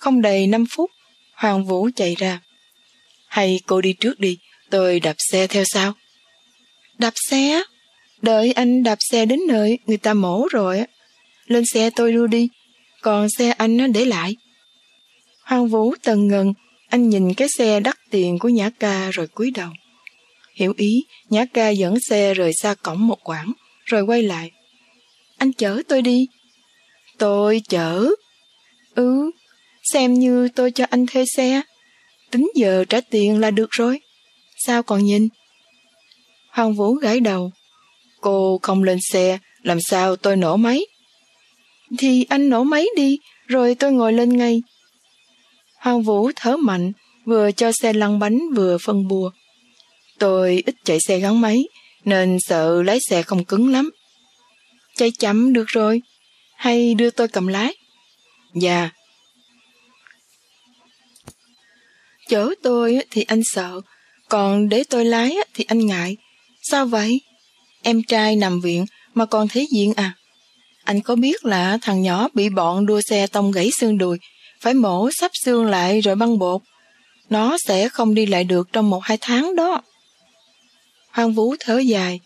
Không đầy 5 phút, Hoàng Vũ chạy ra. Hay cô đi trước đi, tôi đạp xe theo sau. Đạp xe? Đợi anh đạp xe đến nơi người ta mổ rồi. Lên xe tôi đưa đi, còn xe anh nó để lại. Hoàng Vũ tần ngần, anh nhìn cái xe đắt tiền của Nhã Ca rồi cúi đầu. Hiểu ý, Nhã Ca dẫn xe rời xa cổng một quãng, rồi quay lại. Anh chở tôi đi. Tôi chở. Ừ, xem như tôi cho anh thuê xe. Tính giờ trả tiền là được rồi. Sao còn nhìn? Hoàng Vũ gãi đầu. Cô không lên xe, làm sao tôi nổ máy? Thì anh nổ máy đi, rồi tôi ngồi lên ngay. Hoàng Vũ thở mạnh, vừa cho xe lăn bánh vừa phân bùa. Tôi ít chạy xe gắn máy, nên sợ lái xe không cứng lắm. Chạy chậm được rồi, hay đưa tôi cầm lái? Dạ. Chở tôi thì anh sợ, còn để tôi lái thì anh ngại. Sao vậy? Em trai nằm viện mà còn thấy diện à? Anh có biết là thằng nhỏ bị bọn đua xe tông gãy xương đùi, phải mổ sắp xương lại rồi băng bột. Nó sẽ không đi lại được trong một hai tháng đó. Hoàng Vũ thở dài.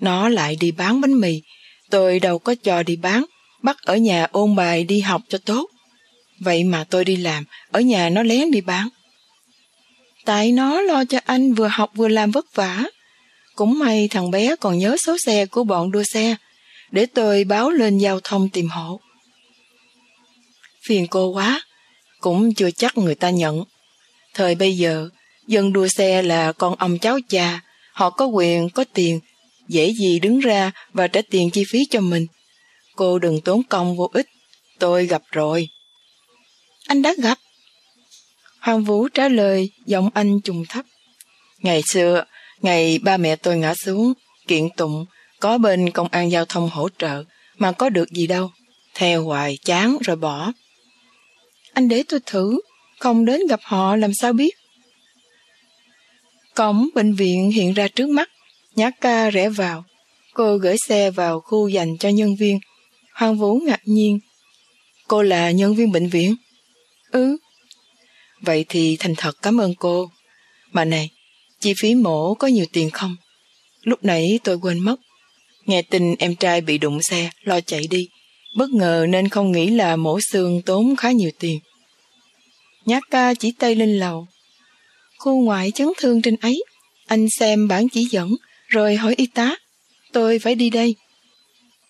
Nó lại đi bán bánh mì. Tôi đâu có cho đi bán, bắt ở nhà ôn bài đi học cho tốt. Vậy mà tôi đi làm, ở nhà nó lén đi bán. Tại nó lo cho anh vừa học vừa làm vất vả. Cũng may thằng bé còn nhớ số xe của bọn đua xe, để tôi báo lên giao thông tìm hộ. Phiền cô quá, cũng chưa chắc người ta nhận. Thời bây giờ, dân đua xe là con ông cháu cha, họ có quyền, có tiền, dễ gì đứng ra và trả tiền chi phí cho mình. Cô đừng tốn công vô ích, tôi gặp rồi. Anh đã gặp. Hoàng Vũ trả lời, giọng anh trùng thấp. Ngày xưa, ngày ba mẹ tôi ngã xuống, kiện tụng, có bên công an giao thông hỗ trợ, mà có được gì đâu. Theo hoài, chán rồi bỏ. Anh để tôi thử, không đến gặp họ làm sao biết. Cổng bệnh viện hiện ra trước mắt, nhã ca rẽ vào. Cô gửi xe vào khu dành cho nhân viên. Hoàng Vũ ngạc nhiên. Cô là nhân viên bệnh viện? Ừ. Vậy thì thành thật cảm ơn cô. Mà này, chi phí mổ có nhiều tiền không? Lúc nãy tôi quên mất. Nghe tin em trai bị đụng xe, lo chạy đi. Bất ngờ nên không nghĩ là mổ xương tốn khá nhiều tiền. Nhát ca chỉ tay lên lầu. Khu ngoại chấn thương trên ấy, anh xem bản chỉ dẫn, rồi hỏi y tá. Tôi phải đi đây.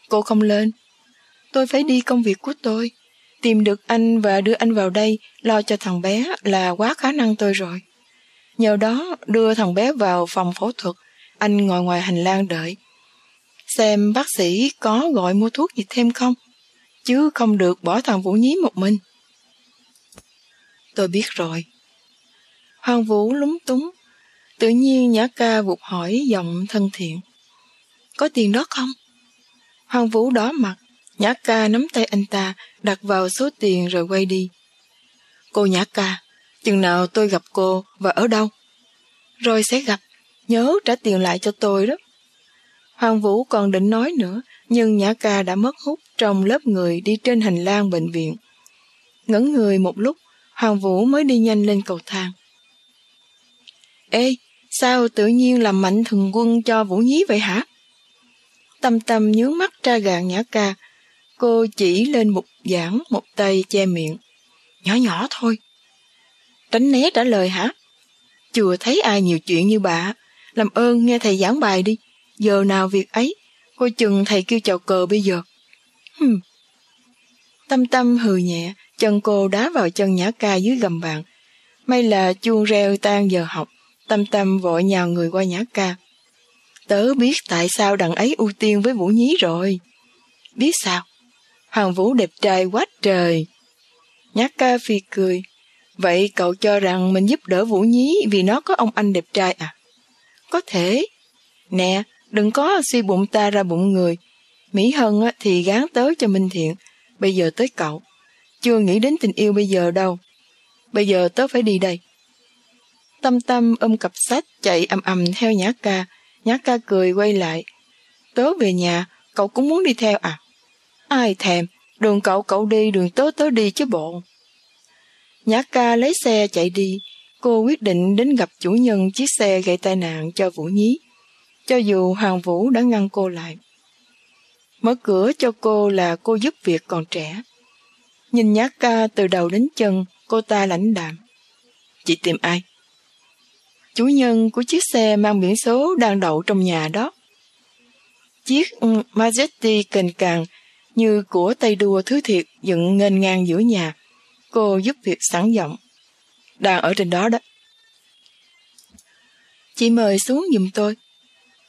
Cô không lên. Tôi phải đi công việc của tôi. Tìm được anh và đưa anh vào đây, lo cho thằng bé là quá khả năng tôi rồi. Nhờ đó đưa thằng bé vào phòng phẫu thuật, anh ngồi ngoài hành lang đợi. Xem bác sĩ có gọi mua thuốc gì thêm không? Chứ không được bỏ thằng Vũ Nhí một mình. Tôi biết rồi. Hoàng Vũ lúng túng. Tự nhiên Nhã ca vụt hỏi giọng thân thiện. Có tiền đó không? Hoàng Vũ đỏ mặt. Nhã ca nắm tay anh ta, đặt vào số tiền rồi quay đi. Cô Nhã ca, chừng nào tôi gặp cô và ở đâu? Rồi sẽ gặp, nhớ trả tiền lại cho tôi đó. Hoàng Vũ còn định nói nữa, nhưng Nhã ca đã mất hút trong lớp người đi trên hành lang bệnh viện. Ngẩn người một lúc, Hoàng Vũ mới đi nhanh lên cầu thang. Ê, sao tự nhiên làm mạnh thường quân cho Vũ Nhí vậy hả? Tâm tâm nhướng mắt tra gạn nhã ca, cô chỉ lên một giảng một tay che miệng. Nhỏ nhỏ thôi. Tránh né trả lời hả? Chưa thấy ai nhiều chuyện như bà. Làm ơn nghe thầy giảng bài đi. Giờ nào việc ấy, cô chừng thầy kêu chào cờ bây giờ. Hừm. Tâm tâm hừ nhẹ, chân cô đá vào chân nhã ca dưới gầm bàn. May là chuông reo tan giờ học, tâm tâm vội nhào người qua nhã ca. Tớ biết tại sao đằng ấy ưu tiên với Vũ Nhí rồi. Biết sao? Hoàng Vũ đẹp trai quá trời. nhát ca phi cười. Vậy cậu cho rằng mình giúp đỡ Vũ Nhí vì nó có ông anh đẹp trai à? Có thể. Nè, đừng có suy bụng ta ra bụng người. Mỹ Hân thì gán tới cho Minh Thiện, bây giờ tới cậu. Chưa nghĩ đến tình yêu bây giờ đâu. Bây giờ tớ phải đi đây. Tâm tâm ôm cặp sách chạy ầm ầm theo nhã ca. Nhã ca cười quay lại. Tớ về nhà, cậu cũng muốn đi theo à? Ai thèm, đường cậu cậu đi, đường tớ tớ đi chứ bộ. Nhã ca lấy xe chạy đi, cô quyết định đến gặp chủ nhân chiếc xe gây tai nạn cho Vũ Nhí, cho dù Hoàng Vũ đã ngăn cô lại. Mở cửa cho cô là cô giúp việc còn trẻ. Nhìn Nhã ca từ đầu đến chân, cô ta lãnh đạm. Chị tìm ai? Chủ nhân của chiếc xe mang biển số đang đậu trong nhà đó. Chiếc ừ, Majetti kềnh càng như của tay đua thứ thiệt dựng nghênh ngang giữa nhà. Cô giúp việc sẵn giọng. Đang ở trên đó đó. Chị mời xuống giùm tôi.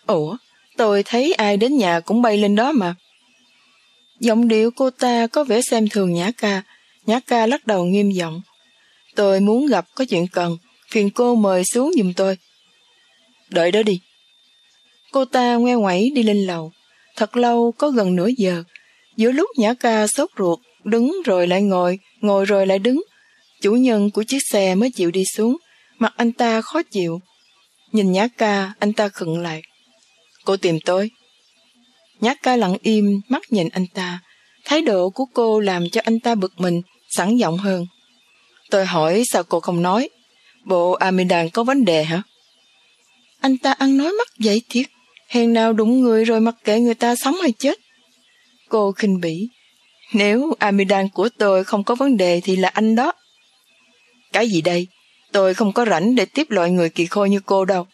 Ủa, tôi thấy ai đến nhà cũng bay lên đó mà. Giọng điệu cô ta có vẻ xem thường Nhã ca. Nhã ca lắc đầu nghiêm giọng. Tôi muốn gặp có chuyện cần, phiền cô mời xuống giùm tôi. Đợi đó đi. Cô ta ngoe ngoẩy đi lên lầu. Thật lâu, có gần nửa giờ. Giữa lúc Nhã ca sốt ruột, đứng rồi lại ngồi, ngồi rồi lại đứng. Chủ nhân của chiếc xe mới chịu đi xuống, mặt anh ta khó chịu. Nhìn Nhã ca, anh ta khựng lại. Cô tìm tôi. Nhã ca lặng im, mắt nhìn anh ta. Thái độ của cô làm cho anh ta bực mình, sẵn giọng hơn. Tôi hỏi sao cô không nói? Bộ Amidan có vấn đề hả? Anh ta ăn nói mắt dậy thiệt. Hèn nào đụng người rồi mặc kệ người ta sống hay chết. Cô khinh bỉ. Nếu Amidan của tôi không có vấn đề thì là anh đó. Cái gì đây? Tôi không có rảnh để tiếp loại người kỳ khôi như cô đâu.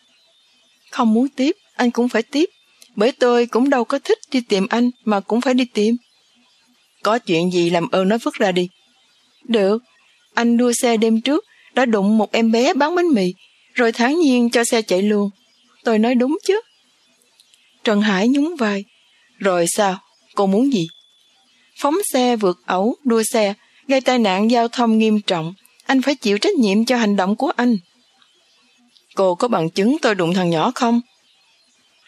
Không muốn tiếp, anh cũng phải tiếp. Bởi tôi cũng đâu có thích đi tìm anh mà cũng phải đi tìm. Có chuyện gì làm ơn nói vứt ra đi. Được, anh đua xe đêm trước đã đụng một em bé bán bánh mì rồi tháng nhiên cho xe chạy luôn. Tôi nói đúng chứ. Trần Hải nhún vai. Rồi sao? Cô muốn gì? Phóng xe vượt ẩu, đua xe, gây tai nạn giao thông nghiêm trọng. Anh phải chịu trách nhiệm cho hành động của anh. Cô có bằng chứng tôi đụng thằng nhỏ không?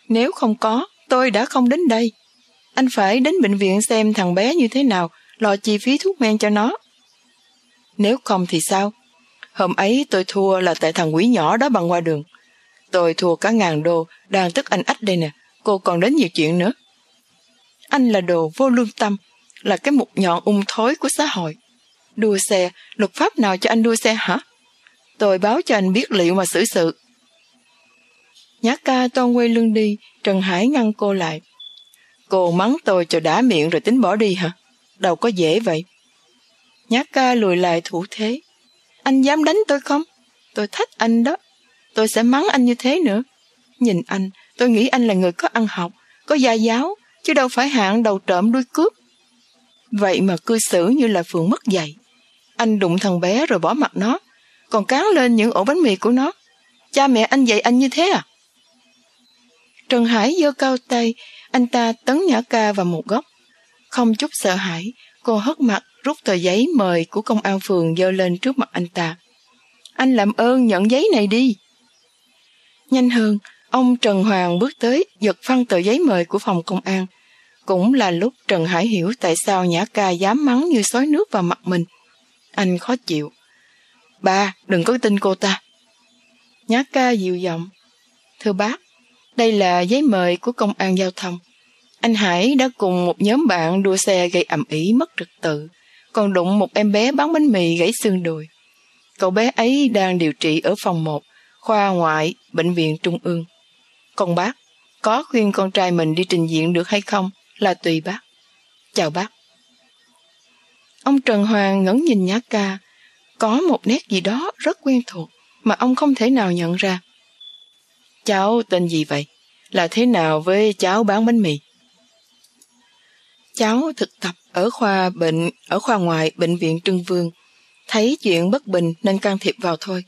Nếu không có, tôi đã không đến đây. Anh phải đến bệnh viện xem thằng bé như thế nào, lo chi phí thuốc men cho nó. Nếu không thì sao? Hôm ấy tôi thua là tại thằng quỷ nhỏ đó bằng qua đường. Tôi thua cả ngàn đô, đang tức anh ách đây nè, cô còn đến nhiều chuyện nữa. Anh là đồ vô lương tâm, là cái mục nhọn ung thối của xã hội. Đua xe, luật pháp nào cho anh đua xe hả? Tôi báo cho anh biết liệu mà xử sự. Nhã ca toan quay lưng đi, Trần Hải ngăn cô lại. Cô mắng tôi cho đã miệng rồi tính bỏ đi hả? Đâu có dễ vậy. Nhã ca lùi lại thủ thế. Anh dám đánh tôi không? Tôi thách anh đó. Tôi sẽ mắng anh như thế nữa. Nhìn anh, tôi nghĩ anh là người có ăn học, có gia giáo, chứ đâu phải hạng đầu trộm đuôi cướp. Vậy mà cư xử như là phường mất dạy. Anh đụng thằng bé rồi bỏ mặt nó, còn cán lên những ổ bánh mì của nó. Cha mẹ anh dạy anh như thế à? Trần Hải giơ cao tay, anh ta tấn nhã ca vào một góc. Không chút sợ hãi, cô hất mặt rút tờ giấy mời của công an phường dơ lên trước mặt anh ta. Anh làm ơn nhận giấy này đi. Nhanh hơn, ông Trần Hoàng bước tới giật phăng tờ giấy mời của phòng công an. Cũng là lúc Trần Hải hiểu tại sao Nhã Ca dám mắng như sói nước vào mặt mình. Anh khó chịu. Ba, đừng có tin cô ta. Nhã Ca dịu giọng. Thưa bác, đây là giấy mời của công an giao thông. Anh Hải đã cùng một nhóm bạn đua xe gây ẩm ý mất trật tự, còn đụng một em bé bán bánh mì gãy xương đùi. Cậu bé ấy đang điều trị ở phòng 1, khoa ngoại, bệnh viện Trung ương. Còn bác, có khuyên con trai mình đi trình diện được hay không là tùy bác. Chào bác. Ông Trần Hoàng ngẩn nhìn Nhã Ca, có một nét gì đó rất quen thuộc mà ông không thể nào nhận ra. Cháu tên gì vậy? Là thế nào với cháu bán bánh mì? Cháu thực tập ở khoa bệnh ở khoa ngoại bệnh viện Trưng Vương. Thấy chuyện bất bình nên can thiệp vào thôi.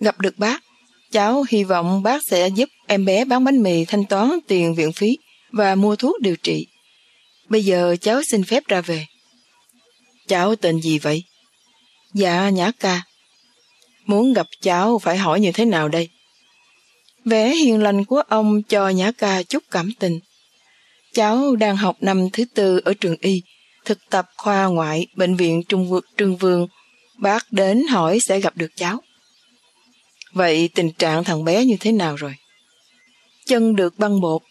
Gặp được bác, cháu hy vọng bác sẽ giúp em bé bán bánh mì thanh toán tiền viện phí và mua thuốc điều trị. Bây giờ cháu xin phép ra về. Cháu tên gì vậy? Dạ Nhã Ca. Muốn gặp cháu phải hỏi như thế nào đây? Vẻ hiền lành của ông cho Nhã Ca chút cảm tình. Cháu đang học năm thứ tư ở trường Y, thực tập khoa ngoại bệnh viện Trung Vực Trương Vương. Bác đến hỏi sẽ gặp được cháu. Vậy tình trạng thằng bé như thế nào rồi? Chân được băng bột,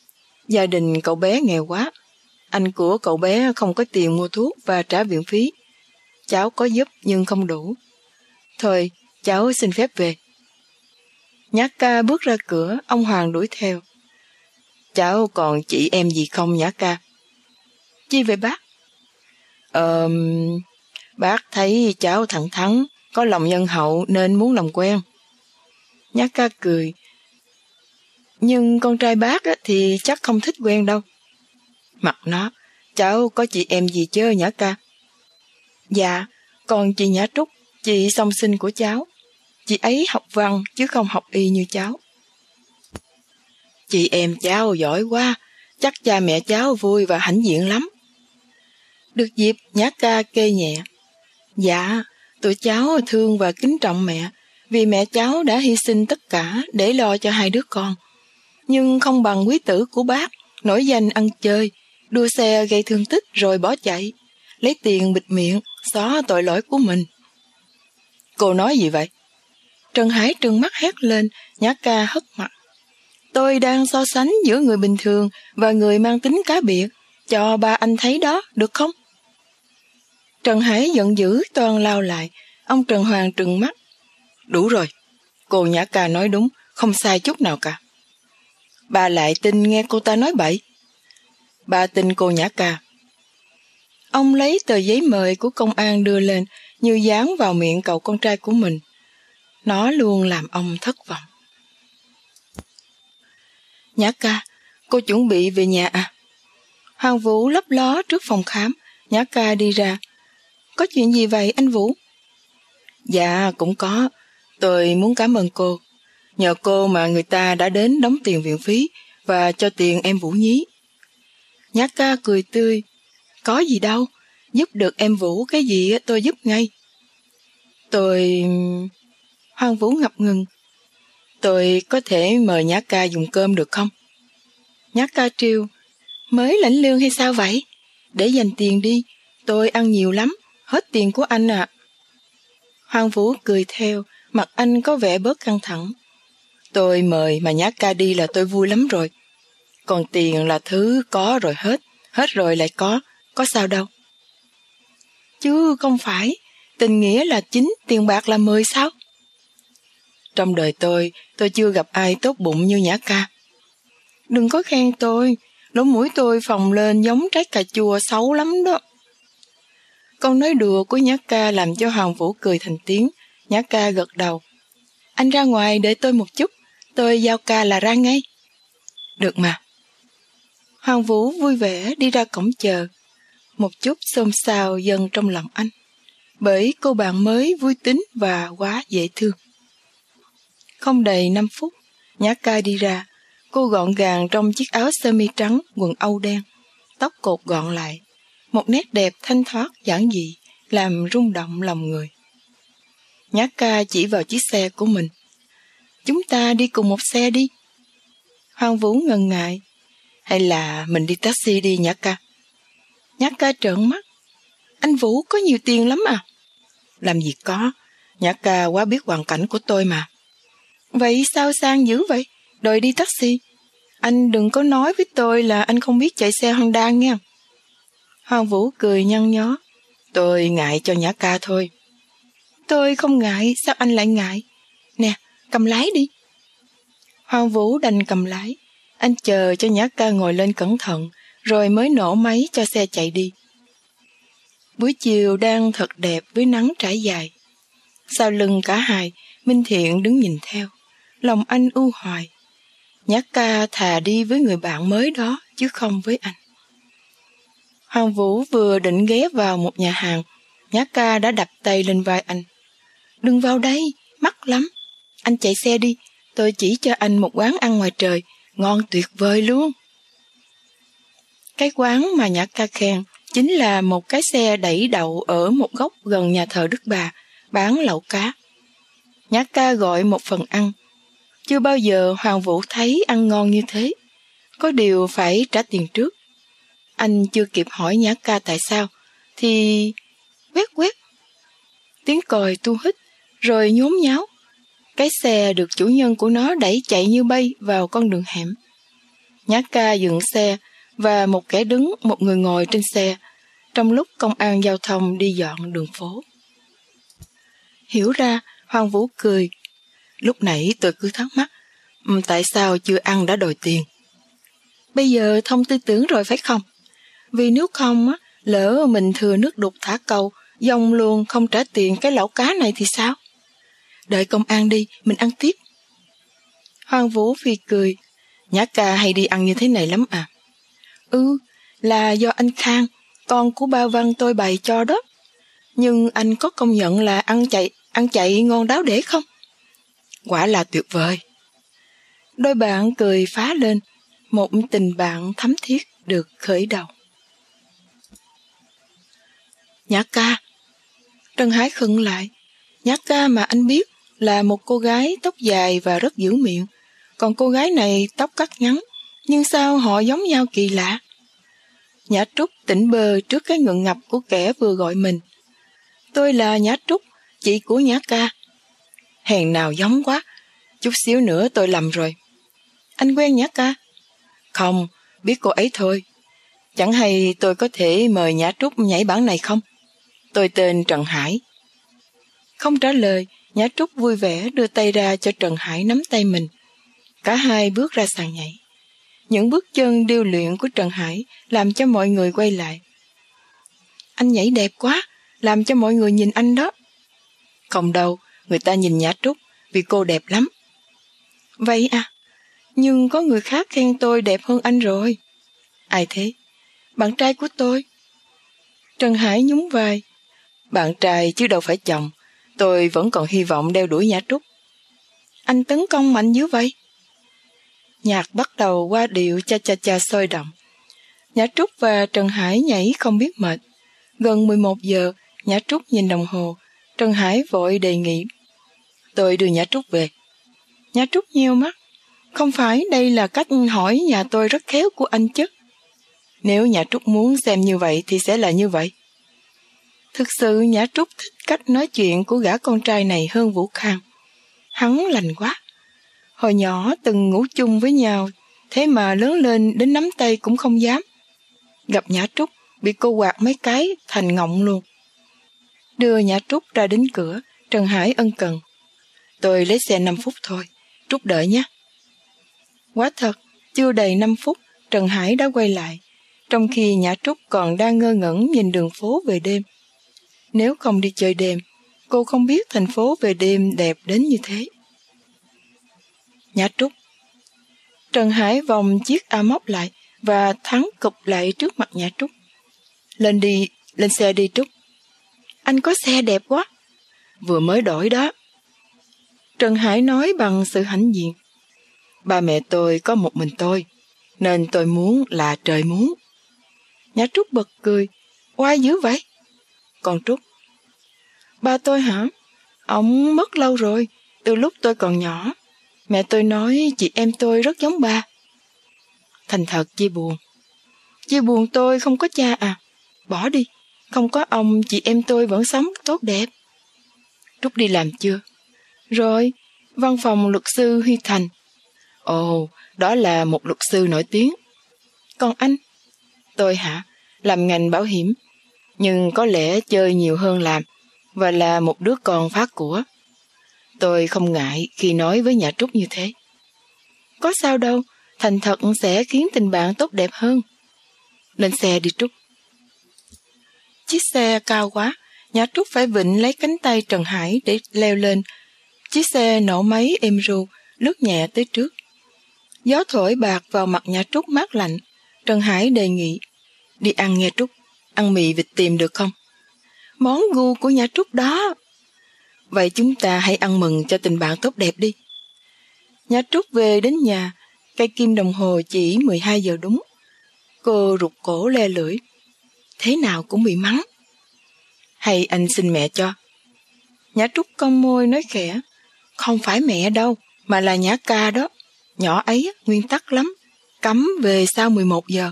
gia đình cậu bé nghèo quá. Anh của cậu bé không có tiền mua thuốc và trả viện phí. Cháu có giúp nhưng không đủ. Thôi, cháu xin phép về. Nhã ca bước ra cửa, ông Hoàng đuổi theo. Cháu còn chị em gì không Nhã ca? Chi về bác? Ờ, bác thấy cháu thẳng thắn, có lòng nhân hậu nên muốn làm quen. Nhã ca cười. Nhưng con trai bác thì chắc không thích quen đâu. Mặt nó, cháu có chị em gì chứ Nhã ca? Dạ, còn chị Nhã Trúc, chị song sinh của cháu. Chị ấy học văn chứ không học y như cháu. Chị em cháu giỏi quá, chắc cha mẹ cháu vui và hãnh diện lắm. Được dịp nhã ca kê nhẹ. Dạ, tụi cháu thương và kính trọng mẹ, vì mẹ cháu đã hy sinh tất cả để lo cho hai đứa con. Nhưng không bằng quý tử của bác, nổi danh ăn chơi, đua xe gây thương tích rồi bỏ chạy, lấy tiền bịt miệng, xóa tội lỗi của mình. Cô nói gì vậy? Trần Hải trừng mắt hét lên, nhã ca hất mặt. Tôi đang so sánh giữa người bình thường và người mang tính cá biệt, cho ba anh thấy đó, được không? Trần Hải giận dữ toàn lao lại, ông Trần Hoàng trừng mắt. Đủ rồi, cô Nhã Ca nói đúng, không sai chút nào cả. Bà lại tin nghe cô ta nói bậy. Bà tin cô Nhã Ca. Ông lấy tờ giấy mời của công an đưa lên, như dán vào miệng cậu con trai của mình. Nó luôn làm ông thất vọng. Nhã ca, cô chuẩn bị về nhà à? Hoàng Vũ lấp ló trước phòng khám, Nhã ca đi ra. Có chuyện gì vậy anh Vũ? Dạ, cũng có. Tôi muốn cảm ơn cô. Nhờ cô mà người ta đã đến đóng tiền viện phí và cho tiền em Vũ nhí. Nhã ca cười tươi. Có gì đâu, giúp được em Vũ cái gì tôi giúp ngay. Tôi... Hoàng Vũ ngập ngừng. Tôi có thể mời Nhã ca dùng cơm được không? Nhã ca triêu. Mới lãnh lương hay sao vậy? Để dành tiền đi, tôi ăn nhiều lắm, hết tiền của anh ạ. À. Hoàng Vũ cười theo, mặt anh có vẻ bớt căng thẳng. Tôi mời mà nhát ca đi là tôi vui lắm rồi. Còn tiền là thứ có rồi hết, hết rồi lại có, có sao đâu. Chứ không phải, tình nghĩa là chính, tiền bạc là mười sao? Trong đời tôi, tôi chưa gặp ai tốt bụng như Nhã ca. Đừng có khen tôi, lỗ mũi tôi phồng lên giống trái cà chua xấu lắm đó. Câu nói đùa của Nhã ca làm cho Hoàng Vũ cười thành tiếng. Nhã ca gật đầu. Anh ra ngoài để tôi một chút, tôi giao ca là ra ngay. Được mà. Hoàng Vũ vui vẻ đi ra cổng chờ. Một chút xôn xao dần trong lòng anh. Bởi cô bạn mới vui tính và quá dễ thương. Không đầy 5 phút, Nhã Cai đi ra. Cô gọn gàng trong chiếc áo sơ mi trắng, quần âu đen, tóc cột gọn lại. Một nét đẹp thanh thoát giản dị, làm rung động lòng người. Nhã ca chỉ vào chiếc xe của mình. Chúng ta đi cùng một xe đi. Hoàng Vũ ngần ngại. Hay là mình đi taxi đi Nhã ca? Nhã ca trợn mắt. Anh Vũ có nhiều tiền lắm à? Làm gì có. Nhã ca quá biết hoàn cảnh của tôi mà. Vậy sao sang dữ vậy? Đòi đi taxi. Anh đừng có nói với tôi là anh không biết chạy xe Honda nghe. Hoàng Vũ cười nhăn nhó. Tôi ngại cho Nhã ca thôi. Tôi không ngại, sao anh lại ngại? Cầm lái đi. Hoàng Vũ đành cầm lái. Anh chờ cho Nhã ca ngồi lên cẩn thận, rồi mới nổ máy cho xe chạy đi. Buổi chiều đang thật đẹp với nắng trải dài. Sau lưng cả hai, Minh Thiện đứng nhìn theo lòng anh u hoài. Nhã ca thà đi với người bạn mới đó, chứ không với anh. Hoàng Vũ vừa định ghé vào một nhà hàng, Nhã ca đã đập tay lên vai anh. Đừng vào đây, mắc lắm. Anh chạy xe đi, tôi chỉ cho anh một quán ăn ngoài trời, ngon tuyệt vời luôn. Cái quán mà Nhã ca khen chính là một cái xe đẩy đậu ở một góc gần nhà thờ Đức Bà, bán lẩu cá. Nhã ca gọi một phần ăn, chưa bao giờ Hoàng Vũ thấy ăn ngon như thế. Có điều phải trả tiền trước. Anh chưa kịp hỏi Nhã ca tại sao, thì quét quét. Tiếng còi tu hít, rồi nhốn nháo. Cái xe được chủ nhân của nó đẩy chạy như bay vào con đường hẻm. nhát ca dựng xe và một kẻ đứng, một người ngồi trên xe, trong lúc công an giao thông đi dọn đường phố. Hiểu ra, Hoàng Vũ cười. Lúc nãy tôi cứ thắc mắc, tại sao chưa ăn đã đòi tiền? Bây giờ thông tư tưởng rồi phải không? Vì nếu không, á, lỡ mình thừa nước đục thả câu, dòng luôn không trả tiền cái lẩu cá này thì sao? Đợi công an đi, mình ăn tiếp. Hoàng Vũ Phi cười, Nhã ca hay đi ăn như thế này lắm à? Ừ, là do anh Khang, con của ba Văn tôi bày cho đó. Nhưng anh có công nhận là ăn chạy, ăn chạy ngon đáo để không? Quả là tuyệt vời. Đôi bạn cười phá lên, một tình bạn thấm thiết được khởi đầu. Nhã ca Trần Hải khựng lại. Nhã ca mà anh biết là một cô gái tóc dài và rất dữ miệng. Còn cô gái này tóc cắt ngắn, nhưng sao họ giống nhau kỳ lạ? Nhã Trúc tỉnh bơ trước cái ngượng ngập của kẻ vừa gọi mình. Tôi là Nhã Trúc, chị của Nhã ca. Hèn nào giống quá, chút xíu nữa tôi lầm rồi. Anh quen Nhã ca? Không, biết cô ấy thôi. Chẳng hay tôi có thể mời Nhã Trúc nhảy bản này không? Tôi tên Trần Hải. Không trả lời, Nhã Trúc vui vẻ đưa tay ra cho Trần Hải nắm tay mình. Cả hai bước ra sàn nhảy. Những bước chân điêu luyện của Trần Hải làm cho mọi người quay lại. Anh nhảy đẹp quá, làm cho mọi người nhìn anh đó. Không đâu, người ta nhìn Nhã Trúc vì cô đẹp lắm. Vậy à, nhưng có người khác khen tôi đẹp hơn anh rồi. Ai thế? Bạn trai của tôi. Trần Hải nhún vai. Bạn trai chứ đâu phải chồng. Tôi vẫn còn hy vọng đeo đuổi Nhã Trúc. Anh tấn công mạnh như vậy. Nhạc bắt đầu qua điệu cha cha cha sôi động. Nhã Trúc và Trần Hải nhảy không biết mệt. Gần 11 giờ, Nhã Trúc nhìn đồng hồ. Trần Hải vội đề nghị. Tôi đưa Nhã Trúc về. Nhã Trúc nheo mắt. Không phải đây là cách hỏi nhà tôi rất khéo của anh chứ. Nếu Nhã Trúc muốn xem như vậy thì sẽ là như vậy. Thực sự Nhã Trúc thích cách nói chuyện của gã con trai này hơn Vũ Khang. Hắn lành quá. Hồi nhỏ từng ngủ chung với nhau, thế mà lớn lên đến nắm tay cũng không dám. Gặp Nhã Trúc, bị cô quạt mấy cái thành ngọng luôn. Đưa Nhã Trúc ra đến cửa, Trần Hải ân cần. Tôi lấy xe 5 phút thôi, Trúc đợi nhé. Quá thật, chưa đầy 5 phút, Trần Hải đã quay lại, trong khi Nhã Trúc còn đang ngơ ngẩn nhìn đường phố về đêm. Nếu không đi chơi đêm, cô không biết thành phố về đêm đẹp đến như thế. Nhã Trúc Trần Hải vòng chiếc A móc lại và thắng cục lại trước mặt Nhã Trúc. Lên đi, lên xe đi Trúc. Anh có xe đẹp quá. Vừa mới đổi đó. Trần Hải nói bằng sự hãnh diện. Ba mẹ tôi có một mình tôi, nên tôi muốn là trời muốn. Nhã Trúc bật cười. Oai dữ vậy? Con Trúc. Ba tôi hả? Ông mất lâu rồi, từ lúc tôi còn nhỏ. Mẹ tôi nói chị em tôi rất giống ba. Thành thật chia buồn. Chia buồn tôi không có cha à. Bỏ đi, không có ông chị em tôi vẫn sống tốt đẹp. Trúc đi làm chưa? Rồi, văn phòng luật sư Huy Thành. Ồ, đó là một luật sư nổi tiếng. Còn anh? Tôi hả? Làm ngành bảo hiểm. Nhưng có lẽ chơi nhiều hơn làm và là một đứa con phát của. Tôi không ngại khi nói với nhà Trúc như thế. Có sao đâu, thành thật sẽ khiến tình bạn tốt đẹp hơn. Lên xe đi Trúc. Chiếc xe cao quá, nhà Trúc phải vịnh lấy cánh tay Trần Hải để leo lên. Chiếc xe nổ máy êm ru, lướt nhẹ tới trước. Gió thổi bạc vào mặt nhà Trúc mát lạnh. Trần Hải đề nghị, đi ăn nghe Trúc, ăn mì vịt tìm được không? Món gu của nhà Trúc đó. Vậy chúng ta hãy ăn mừng cho tình bạn tốt đẹp đi. Nhà Trúc về đến nhà, cây kim đồng hồ chỉ 12 giờ đúng. Cô rụt cổ le lưỡi. Thế nào cũng bị mắng. Hay anh xin mẹ cho. Nhã Trúc cong môi nói khẽ. Không phải mẹ đâu, mà là Nhã ca đó. Nhỏ ấy nguyên tắc lắm. Cấm về sau 11 giờ.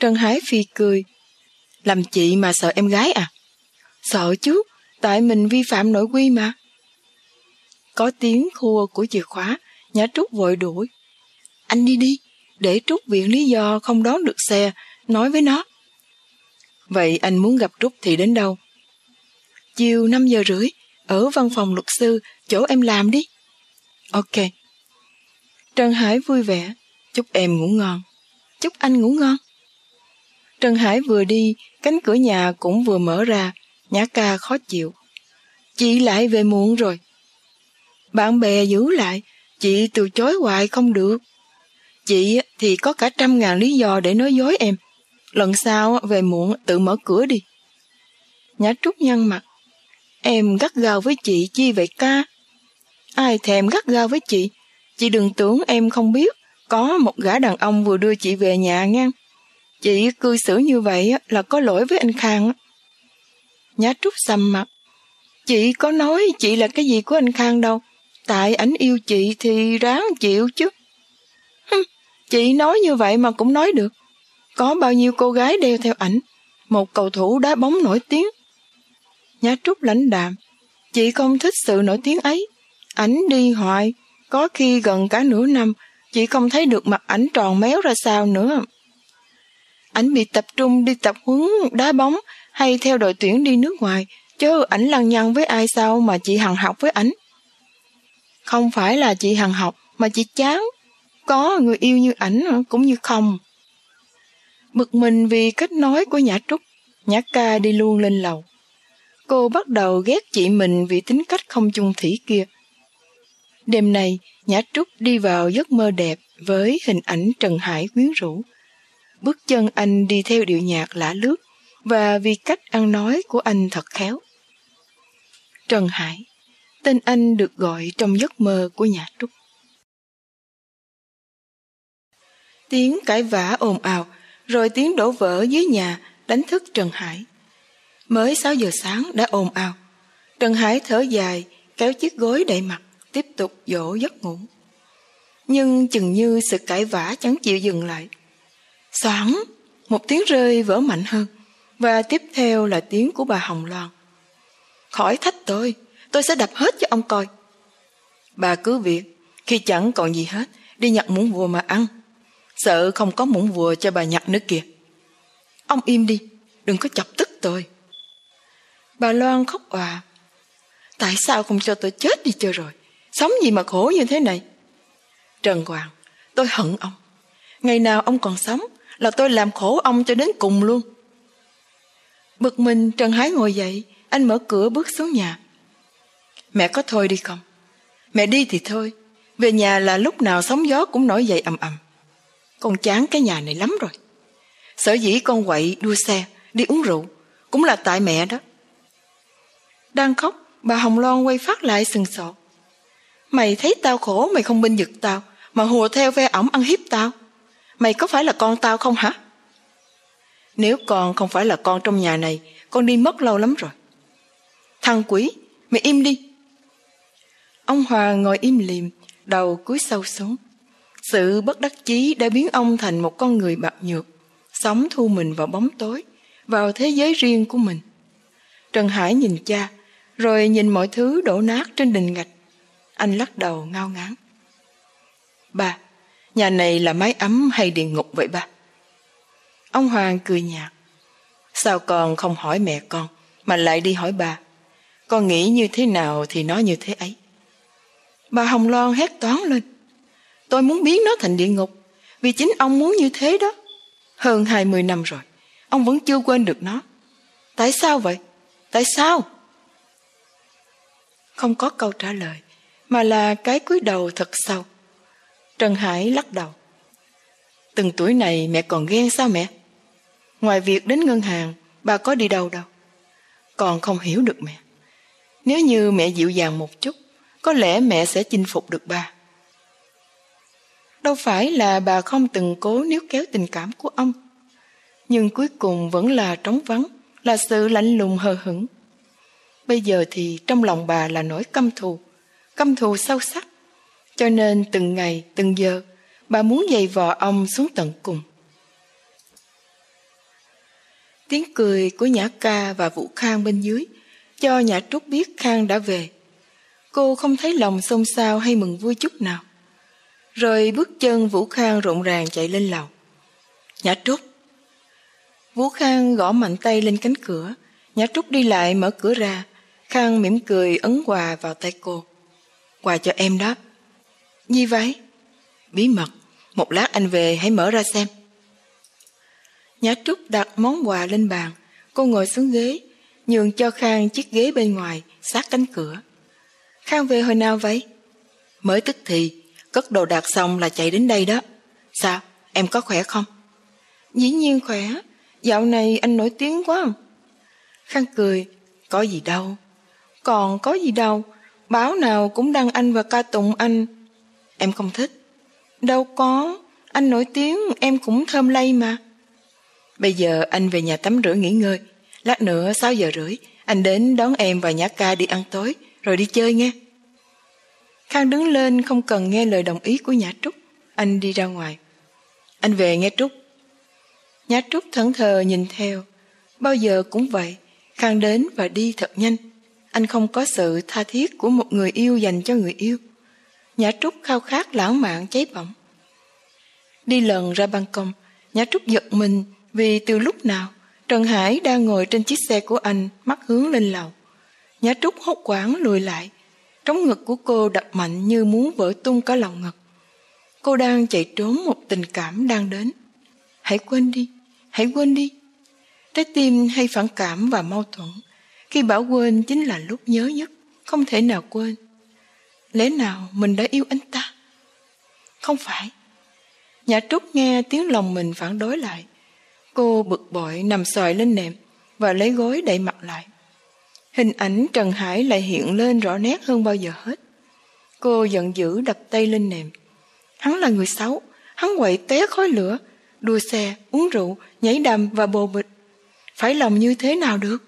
Trần Hải Phi cười. Làm chị mà sợ em gái à? Sợ chứ, tại mình vi phạm nội quy mà. Có tiếng khua của chìa khóa, Nhã Trúc vội đuổi. Anh đi đi, để Trúc viện lý do không đón được xe, nói với nó. Vậy anh muốn gặp Trúc thì đến đâu? Chiều 5 giờ rưỡi, ở văn phòng luật sư, chỗ em làm đi. Ok. Trần Hải vui vẻ, chúc em ngủ ngon. Chúc anh ngủ ngon. Trần Hải vừa đi, cánh cửa nhà cũng vừa mở ra, Nhã ca khó chịu. Chị lại về muộn rồi. Bạn bè giữ lại, chị từ chối hoài không được. Chị thì có cả trăm ngàn lý do để nói dối em. Lần sau về muộn tự mở cửa đi. Nhã Trúc nhăn mặt. Em gắt gao với chị chi vậy ca? Ai thèm gắt gao với chị? Chị đừng tưởng em không biết. Có một gã đàn ông vừa đưa chị về nhà ngang. Chị cư xử như vậy là có lỗi với anh Khang. Nhã Trúc sầm mặt. Chị có nói chị là cái gì của anh Khang đâu. Tại ảnh yêu chị thì ráng chịu chứ. Hừm, chị nói như vậy mà cũng nói được. Có bao nhiêu cô gái đeo theo ảnh. Một cầu thủ đá bóng nổi tiếng. Nhã Trúc lãnh đạm. Chị không thích sự nổi tiếng ấy. Ảnh đi hoài. Có khi gần cả nửa năm, chị không thấy được mặt ảnh tròn méo ra sao nữa. Ảnh bị tập trung đi tập huấn đá bóng hay theo đội tuyển đi nước ngoài, chứ ảnh lăng nhăng với ai sao mà chị hằng học với ảnh. Không phải là chị hằng học, mà chị chán. Có người yêu như ảnh cũng như không. Bực mình vì cách nói của Nhã Trúc, Nhã ca đi luôn lên lầu. Cô bắt đầu ghét chị mình vì tính cách không chung thủy kia. Đêm nay, Nhã Trúc đi vào giấc mơ đẹp với hình ảnh Trần Hải quyến rũ. Bước chân anh đi theo điệu nhạc lạ lướt và vì cách ăn nói của anh thật khéo. Trần Hải, tên anh được gọi trong giấc mơ của nhà Trúc. Tiếng cãi vã ồn ào, rồi tiếng đổ vỡ dưới nhà đánh thức Trần Hải. Mới 6 giờ sáng đã ồn ào. Trần Hải thở dài, kéo chiếc gối đậy mặt, tiếp tục dỗ giấc ngủ. Nhưng chừng như sự cãi vã chẳng chịu dừng lại. Soảng, một tiếng rơi vỡ mạnh hơn, và tiếp theo là tiếng của bà Hồng Loan. Khỏi thách tôi, tôi sẽ đập hết cho ông coi. Bà cứ việc, khi chẳng còn gì hết, đi nhặt muỗng vua mà ăn. Sợ không có muỗng vua cho bà nhặt nữa kìa. Ông im đi, đừng có chọc tức tôi. Bà Loan khóc òa. Tại sao không cho tôi chết đi chơi rồi? Sống gì mà khổ như thế này? Trần Hoàng, tôi hận ông. Ngày nào ông còn sống là tôi làm khổ ông cho đến cùng luôn. Bực mình Trần Hải ngồi dậy, anh mở cửa bước xuống nhà. Mẹ có thôi đi không? Mẹ đi thì thôi, về nhà là lúc nào sóng gió cũng nổi dậy ầm ầm. Con chán cái nhà này lắm rồi. Sở dĩ con quậy đua xe, đi uống rượu, cũng là tại mẹ đó. Đang khóc, bà Hồng Loan quay phát lại sừng sọt. Mày thấy tao khổ mày không binh giật tao, mà hùa theo ve ổng ăn hiếp tao. Mày có phải là con tao không hả? Nếu con không phải là con trong nhà này, con đi mất lâu lắm rồi. Thằng quỷ, mày im đi. Ông Hòa ngồi im lìm, đầu cúi sâu xuống. Sự bất đắc chí đã biến ông thành một con người bạc nhược, sống thu mình vào bóng tối, vào thế giới riêng của mình. Trần Hải nhìn cha, rồi nhìn mọi thứ đổ nát trên đình gạch. Anh lắc đầu ngao ngán. Ba, nhà này là mái ấm hay địa ngục vậy ba? Ông Hoàng cười nhạt. Sao con không hỏi mẹ con, mà lại đi hỏi bà? Con nghĩ như thế nào thì nói như thế ấy. Bà Hồng Loan hét toán lên. Tôi muốn biến nó thành địa ngục, vì chính ông muốn như thế đó. Hơn hai mươi năm rồi, ông vẫn chưa quên được nó. Tại sao vậy? Tại sao? Không có câu trả lời, mà là cái cúi đầu thật sâu. Trần Hải lắc đầu. Từng tuổi này mẹ còn ghen sao mẹ? Ngoài việc đến ngân hàng, bà có đi đâu đâu. Còn không hiểu được mẹ. Nếu như mẹ dịu dàng một chút, có lẽ mẹ sẽ chinh phục được bà. Đâu phải là bà không từng cố níu kéo tình cảm của ông, nhưng cuối cùng vẫn là trống vắng, là sự lạnh lùng hờ hững. Bây giờ thì trong lòng bà là nỗi căm thù, căm thù sâu sắc. Cho nên từng ngày, từng giờ, bà muốn giày vò ông xuống tận cùng. Tiếng cười của Nhã Ca và Vũ Khang bên dưới cho Nhã Trúc biết Khang đã về. Cô không thấy lòng xôn xao hay mừng vui chút nào. Rồi bước chân Vũ Khang rộn ràng chạy lên lầu. Nhã Trúc. Vũ Khang gõ mạnh tay lên cánh cửa. Nhã Trúc đi lại mở cửa ra. Khang mỉm cười ấn quà vào tay cô. Quà cho em đó. Như vậy? Bí mật. Một lát anh về hãy mở ra xem. Nhã Trúc đặt món quà lên bàn. Cô ngồi xuống ghế, nhường cho Khang chiếc ghế bên ngoài, sát cánh cửa. Khang về hồi nào vậy? Mới tức thì, cất đồ đạc xong là chạy đến đây đó. Sao, em có khỏe không? Dĩ nhiên khỏe, dạo này anh nổi tiếng quá. Khang cười, có gì đâu. Còn có gì đâu, báo nào cũng đăng anh và ca tụng anh. Em không thích. Đâu có, anh nổi tiếng em cũng thơm lây mà. Bây giờ anh về nhà tắm rửa nghỉ ngơi. Lát nữa 6 giờ rưỡi, anh đến đón em và Nhã ca đi ăn tối, rồi đi chơi nghe. Khang đứng lên không cần nghe lời đồng ý của Nhã Trúc. Anh đi ra ngoài. Anh về nghe Trúc. Nhã Trúc thẫn thờ nhìn theo. Bao giờ cũng vậy, Khang đến và đi thật nhanh. Anh không có sự tha thiết của một người yêu dành cho người yêu. Nhã Trúc khao khát lãng mạn cháy bỏng. Đi lần ra ban công, Nhã Trúc giật mình vì từ lúc nào Trần Hải đang ngồi trên chiếc xe của anh mắt hướng lên lầu. Nhã Trúc hốt quảng lùi lại. Trống ngực của cô đập mạnh như muốn vỡ tung cả lòng ngực. Cô đang chạy trốn một tình cảm đang đến. Hãy quên đi, hãy quên đi. Trái tim hay phản cảm và mâu thuẫn. Khi bảo quên chính là lúc nhớ nhất, không thể nào quên. Lẽ nào mình đã yêu anh ta? Không phải. nhà Trúc nghe tiếng lòng mình phản đối lại. Cô bực bội nằm xoài lên nệm và lấy gối đậy mặt lại. Hình ảnh Trần Hải lại hiện lên rõ nét hơn bao giờ hết. Cô giận dữ đập tay lên nệm. Hắn là người xấu, hắn quậy té khói lửa, đua xe, uống rượu, nhảy đầm và bồ bịch. Phải lòng như thế nào được?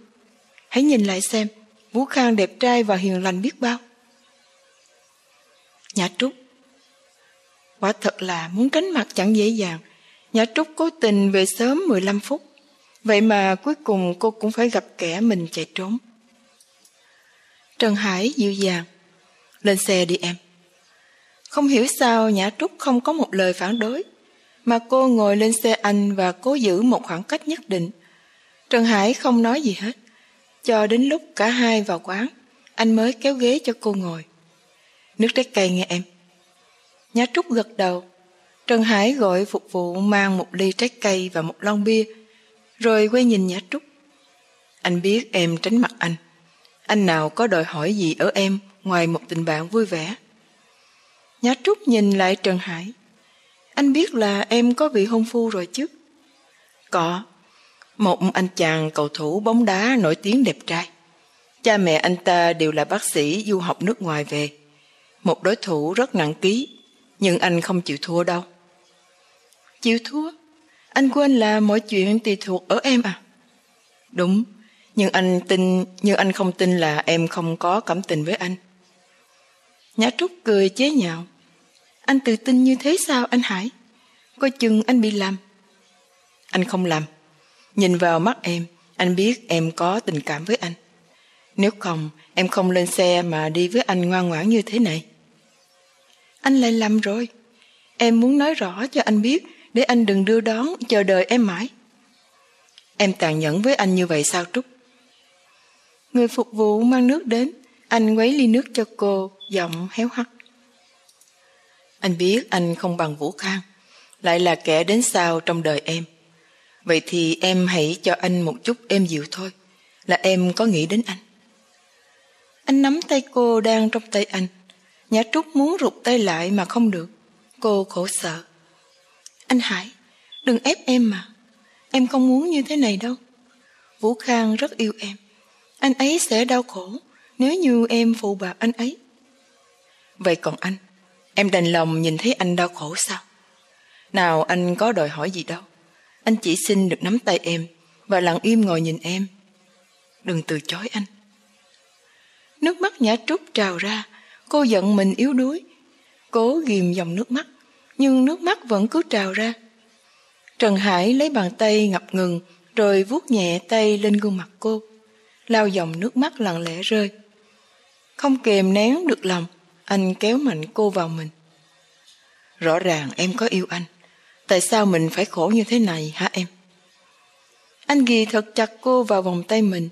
Hãy nhìn lại xem, Vũ Khang đẹp trai và hiền lành biết bao. Nhã Trúc Quả thật là muốn tránh mặt chẳng dễ dàng Nhã Trúc cố tình về sớm 15 phút. Vậy mà cuối cùng cô cũng phải gặp kẻ mình chạy trốn. Trần Hải dịu dàng. Lên xe đi em. Không hiểu sao Nhã Trúc không có một lời phản đối. Mà cô ngồi lên xe anh và cố giữ một khoảng cách nhất định. Trần Hải không nói gì hết. Cho đến lúc cả hai vào quán, anh mới kéo ghế cho cô ngồi. Nước trái cây nghe em. Nhã Trúc gật đầu. Trần Hải gọi phục vụ mang một ly trái cây và một lon bia, rồi quay nhìn Nhã Trúc. Anh biết em tránh mặt anh. Anh nào có đòi hỏi gì ở em ngoài một tình bạn vui vẻ. Nhã Trúc nhìn lại Trần Hải. Anh biết là em có vị hôn phu rồi chứ? Có. Một anh chàng cầu thủ bóng đá nổi tiếng đẹp trai. Cha mẹ anh ta đều là bác sĩ du học nước ngoài về. Một đối thủ rất nặng ký, nhưng anh không chịu thua đâu. Chịu thua? Anh quên là mọi chuyện tùy thuộc ở em à? Đúng, nhưng anh tin, nhưng anh không tin là em không có cảm tình với anh. Nhã Trúc cười chế nhạo. Anh tự tin như thế sao anh Hải? Coi chừng anh bị làm. Anh không làm. Nhìn vào mắt em, anh biết em có tình cảm với anh. Nếu không, em không lên xe mà đi với anh ngoan ngoãn như thế này. Anh lại lầm rồi. Em muốn nói rõ cho anh biết để anh đừng đưa đón, chờ đợi em mãi. Em tàn nhẫn với anh như vậy sao Trúc? Người phục vụ mang nước đến, anh quấy ly nước cho cô, giọng héo hắt. Anh biết anh không bằng Vũ Khang, lại là kẻ đến sau trong đời em. Vậy thì em hãy cho anh một chút êm dịu thôi, là em có nghĩ đến anh. Anh nắm tay cô đang trong tay anh. Nhã Trúc muốn rụt tay lại mà không được. Cô khổ sở. Anh Hải, đừng ép em mà. Em không muốn như thế này đâu. Vũ Khang rất yêu em. Anh ấy sẽ đau khổ nếu như em phụ bạc anh ấy. Vậy còn anh, em đành lòng nhìn thấy anh đau khổ sao? Nào anh có đòi hỏi gì đâu. Anh chỉ xin được nắm tay em và lặng im ngồi nhìn em. Đừng từ chối anh. Nước mắt nhã trúc trào ra, cô giận mình yếu đuối. Cố ghìm dòng nước mắt nhưng nước mắt vẫn cứ trào ra. Trần Hải lấy bàn tay ngập ngừng rồi vuốt nhẹ tay lên gương mặt cô, lao dòng nước mắt lặng lẽ rơi. Không kềm nén được lòng, anh kéo mạnh cô vào mình. Rõ ràng em có yêu anh, tại sao mình phải khổ như thế này hả em? Anh ghi thật chặt cô vào vòng tay mình,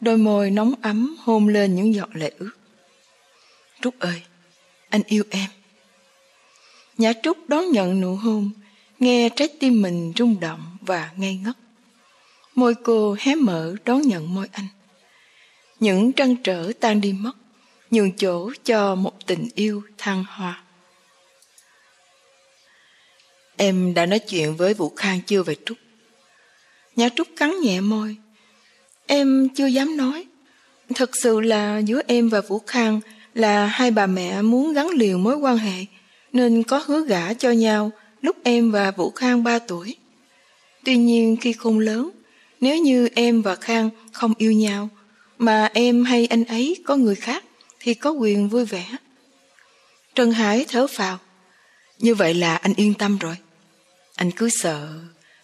Đôi môi nóng ấm hôn lên những giọt lệ ướt. Trúc ơi, anh yêu em. Nhã Trúc đón nhận nụ hôn, nghe trái tim mình rung động và ngây ngất. Môi cô hé mở đón nhận môi anh. Những trăn trở tan đi mất, nhường chỗ cho một tình yêu thăng hoa. Em đã nói chuyện với Vũ Khang chưa về Trúc? Nhã Trúc cắn nhẹ môi. Em chưa dám nói. Thật sự là giữa em và Vũ Khang là hai bà mẹ muốn gắn liền mối quan hệ nên có hứa gả cho nhau lúc em và Vũ Khang ba tuổi. Tuy nhiên khi khôn lớn, nếu như em và Khang không yêu nhau mà em hay anh ấy có người khác thì có quyền vui vẻ. Trần Hải thở phào. Như vậy là anh yên tâm rồi. Anh cứ sợ,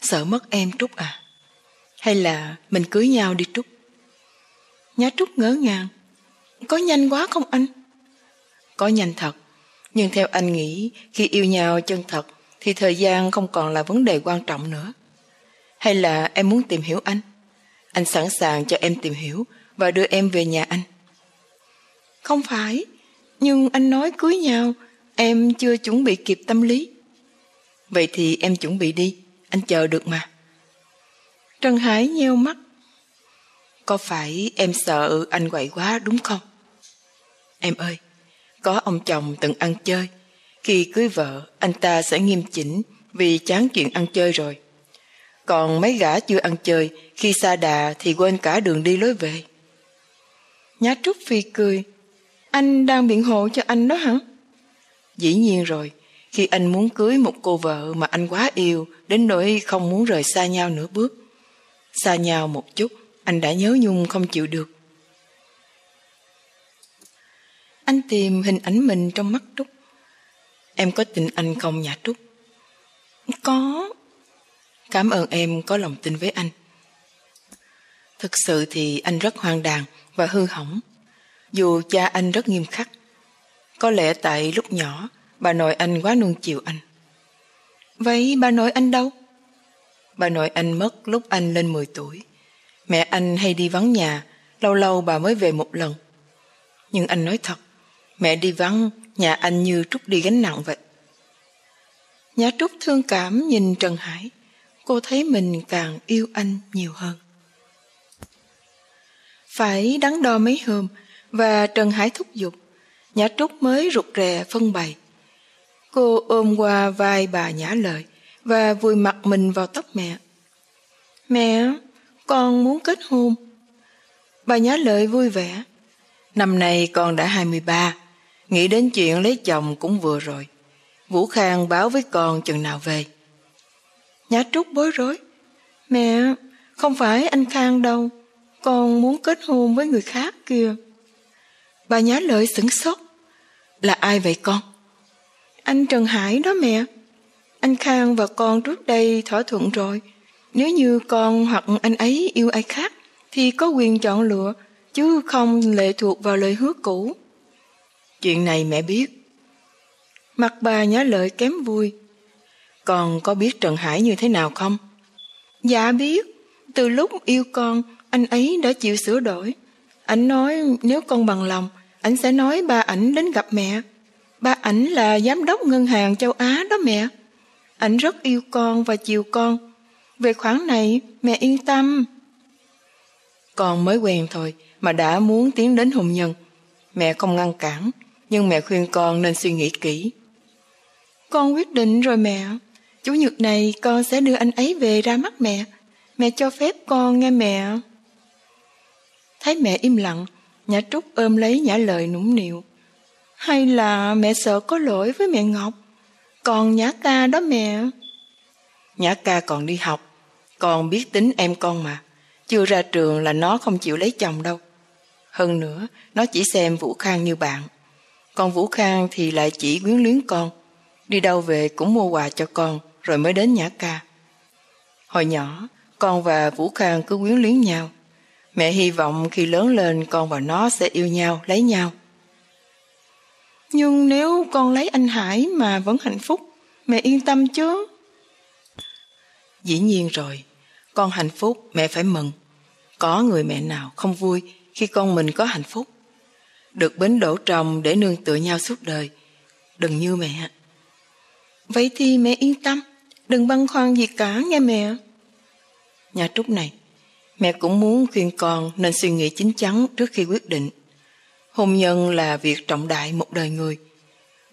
sợ mất em Trúc à? Hay là mình cưới nhau đi Trúc? Nhã Trúc ngỡ ngàng. Có nhanh quá không anh? Có nhanh thật. Nhưng theo anh nghĩ khi yêu nhau chân thật thì thời gian không còn là vấn đề quan trọng nữa. Hay là em muốn tìm hiểu anh? Anh sẵn sàng cho em tìm hiểu và đưa em về nhà anh. Không phải, nhưng anh nói cưới nhau, em chưa chuẩn bị kịp tâm lý. Vậy thì em chuẩn bị đi, anh chờ được mà. Trần Hải nheo mắt. Có phải em sợ anh quậy quá đúng không? Em ơi, có ông chồng từng ăn chơi. Khi cưới vợ, anh ta sẽ nghiêm chỉnh vì chán chuyện ăn chơi rồi. Còn mấy gã chưa ăn chơi, khi xa đà thì quên cả đường đi lối về. Nhã Trúc Phi cười. Anh đang biện hộ cho anh đó hả? Dĩ nhiên rồi, khi anh muốn cưới một cô vợ mà anh quá yêu đến nỗi không muốn rời xa nhau nửa bước. Xa nhau một chút, anh đã nhớ nhung không chịu được. Anh tìm hình ảnh mình trong mắt Trúc. Em có tin anh không nhà Trúc? Có. Cảm ơn em có lòng tin với anh. Thực sự thì anh rất hoang đàn và hư hỏng. Dù cha anh rất nghiêm khắc. Có lẽ tại lúc nhỏ, bà nội anh quá nuông chiều anh. Vậy bà nội anh đâu? Bà nội anh mất lúc anh lên 10 tuổi. Mẹ anh hay đi vắng nhà, lâu lâu bà mới về một lần. Nhưng anh nói thật, mẹ đi vắng, nhà anh như trút đi gánh nặng vậy. Nhã Trúc thương cảm nhìn Trần Hải, cô thấy mình càng yêu anh nhiều hơn. Phải đắn đo mấy hôm, và Trần Hải thúc giục, Nhã Trúc mới rụt rè phân bày. Cô ôm qua vai bà Nhã lợi và vùi mặt mình vào tóc mẹ. Mẹ, con muốn kết hôn. Bà Nhã lợi vui vẻ. Năm nay con đã 23, nghĩ đến chuyện lấy chồng cũng vừa rồi. Vũ Khang báo với con chừng nào về. Nhã Trúc bối rối. Mẹ, không phải anh Khang đâu, con muốn kết hôn với người khác kìa. Bà Nhã lợi sửng sốt. Là ai vậy con? Anh Trần Hải đó mẹ. Anh Khang và con trước đây thỏa thuận rồi. Nếu như con hoặc anh ấy yêu ai khác, thì có quyền chọn lựa, chứ không lệ thuộc vào lời hứa cũ. Chuyện này mẹ biết. Mặt bà nhớ lời kém vui. Con có biết Trần Hải như thế nào không? Dạ biết. Từ lúc yêu con, anh ấy đã chịu sửa đổi. Anh nói nếu con bằng lòng, anh sẽ nói ba ảnh đến gặp mẹ. Ba ảnh là giám đốc ngân hàng châu Á đó mẹ. Ảnh rất yêu con và chiều con. Về khoản này, mẹ yên tâm. Con mới quen thôi mà đã muốn tiến đến hôn nhân. Mẹ không ngăn cản, nhưng mẹ khuyên con nên suy nghĩ kỹ. Con quyết định rồi mẹ. Chủ nhật này con sẽ đưa anh ấy về ra mắt mẹ. Mẹ cho phép con nghe mẹ. Thấy mẹ im lặng, Nhã Trúc ôm lấy Nhã lời nũng nịu. Hay là mẹ sợ có lỗi với mẹ Ngọc? Còn Nhã ca đó mẹ. Nhã ca còn đi học, còn biết tính em con mà. Chưa ra trường là nó không chịu lấy chồng đâu. Hơn nữa, nó chỉ xem Vũ Khang như bạn. Còn Vũ Khang thì lại chỉ quyến luyến con. Đi đâu về cũng mua quà cho con, rồi mới đến Nhã ca. Hồi nhỏ, con và Vũ Khang cứ quyến luyến nhau. Mẹ hy vọng khi lớn lên con và nó sẽ yêu nhau, lấy nhau. Nhưng nếu con lấy anh Hải mà vẫn hạnh phúc, mẹ yên tâm chứ? Dĩ nhiên rồi, con hạnh phúc mẹ phải mừng. Có người mẹ nào không vui khi con mình có hạnh phúc. Được bến đổ trồng để nương tựa nhau suốt đời. Đừng như mẹ. Vậy thì mẹ yên tâm, đừng băn khoăn gì cả nghe mẹ. Nhà Trúc này, mẹ cũng muốn khuyên con nên suy nghĩ chín chắn trước khi quyết định. Hôn nhân là việc trọng đại một đời người.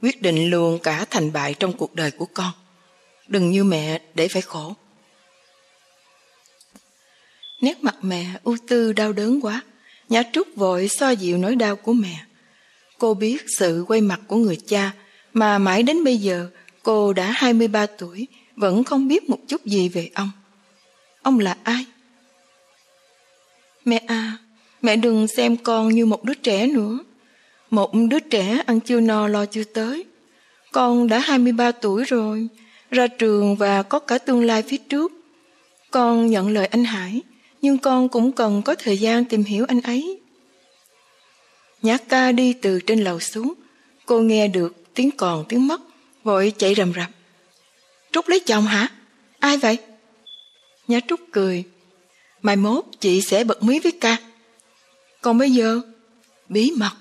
Quyết định luôn cả thành bại trong cuộc đời của con. Đừng như mẹ để phải khổ. Nét mặt mẹ ưu tư đau đớn quá. Nhã Trúc vội xoa dịu nỗi đau của mẹ. Cô biết sự quay mặt của người cha mà mãi đến bây giờ cô đã 23 tuổi vẫn không biết một chút gì về ông. Ông là ai? Mẹ à, mẹ đừng xem con như một đứa trẻ nữa. Một đứa trẻ ăn chưa no lo chưa tới. Con đã 23 tuổi rồi, ra trường và có cả tương lai phía trước. Con nhận lời anh Hải, nhưng con cũng cần có thời gian tìm hiểu anh ấy. Nhát ca đi từ trên lầu xuống, cô nghe được tiếng còn tiếng mất, vội chạy rầm rập. Trúc lấy chồng hả? Ai vậy? Nhã Trúc cười. Mai mốt chị sẽ bật mí với ca. Còn bây giờ, bí mật.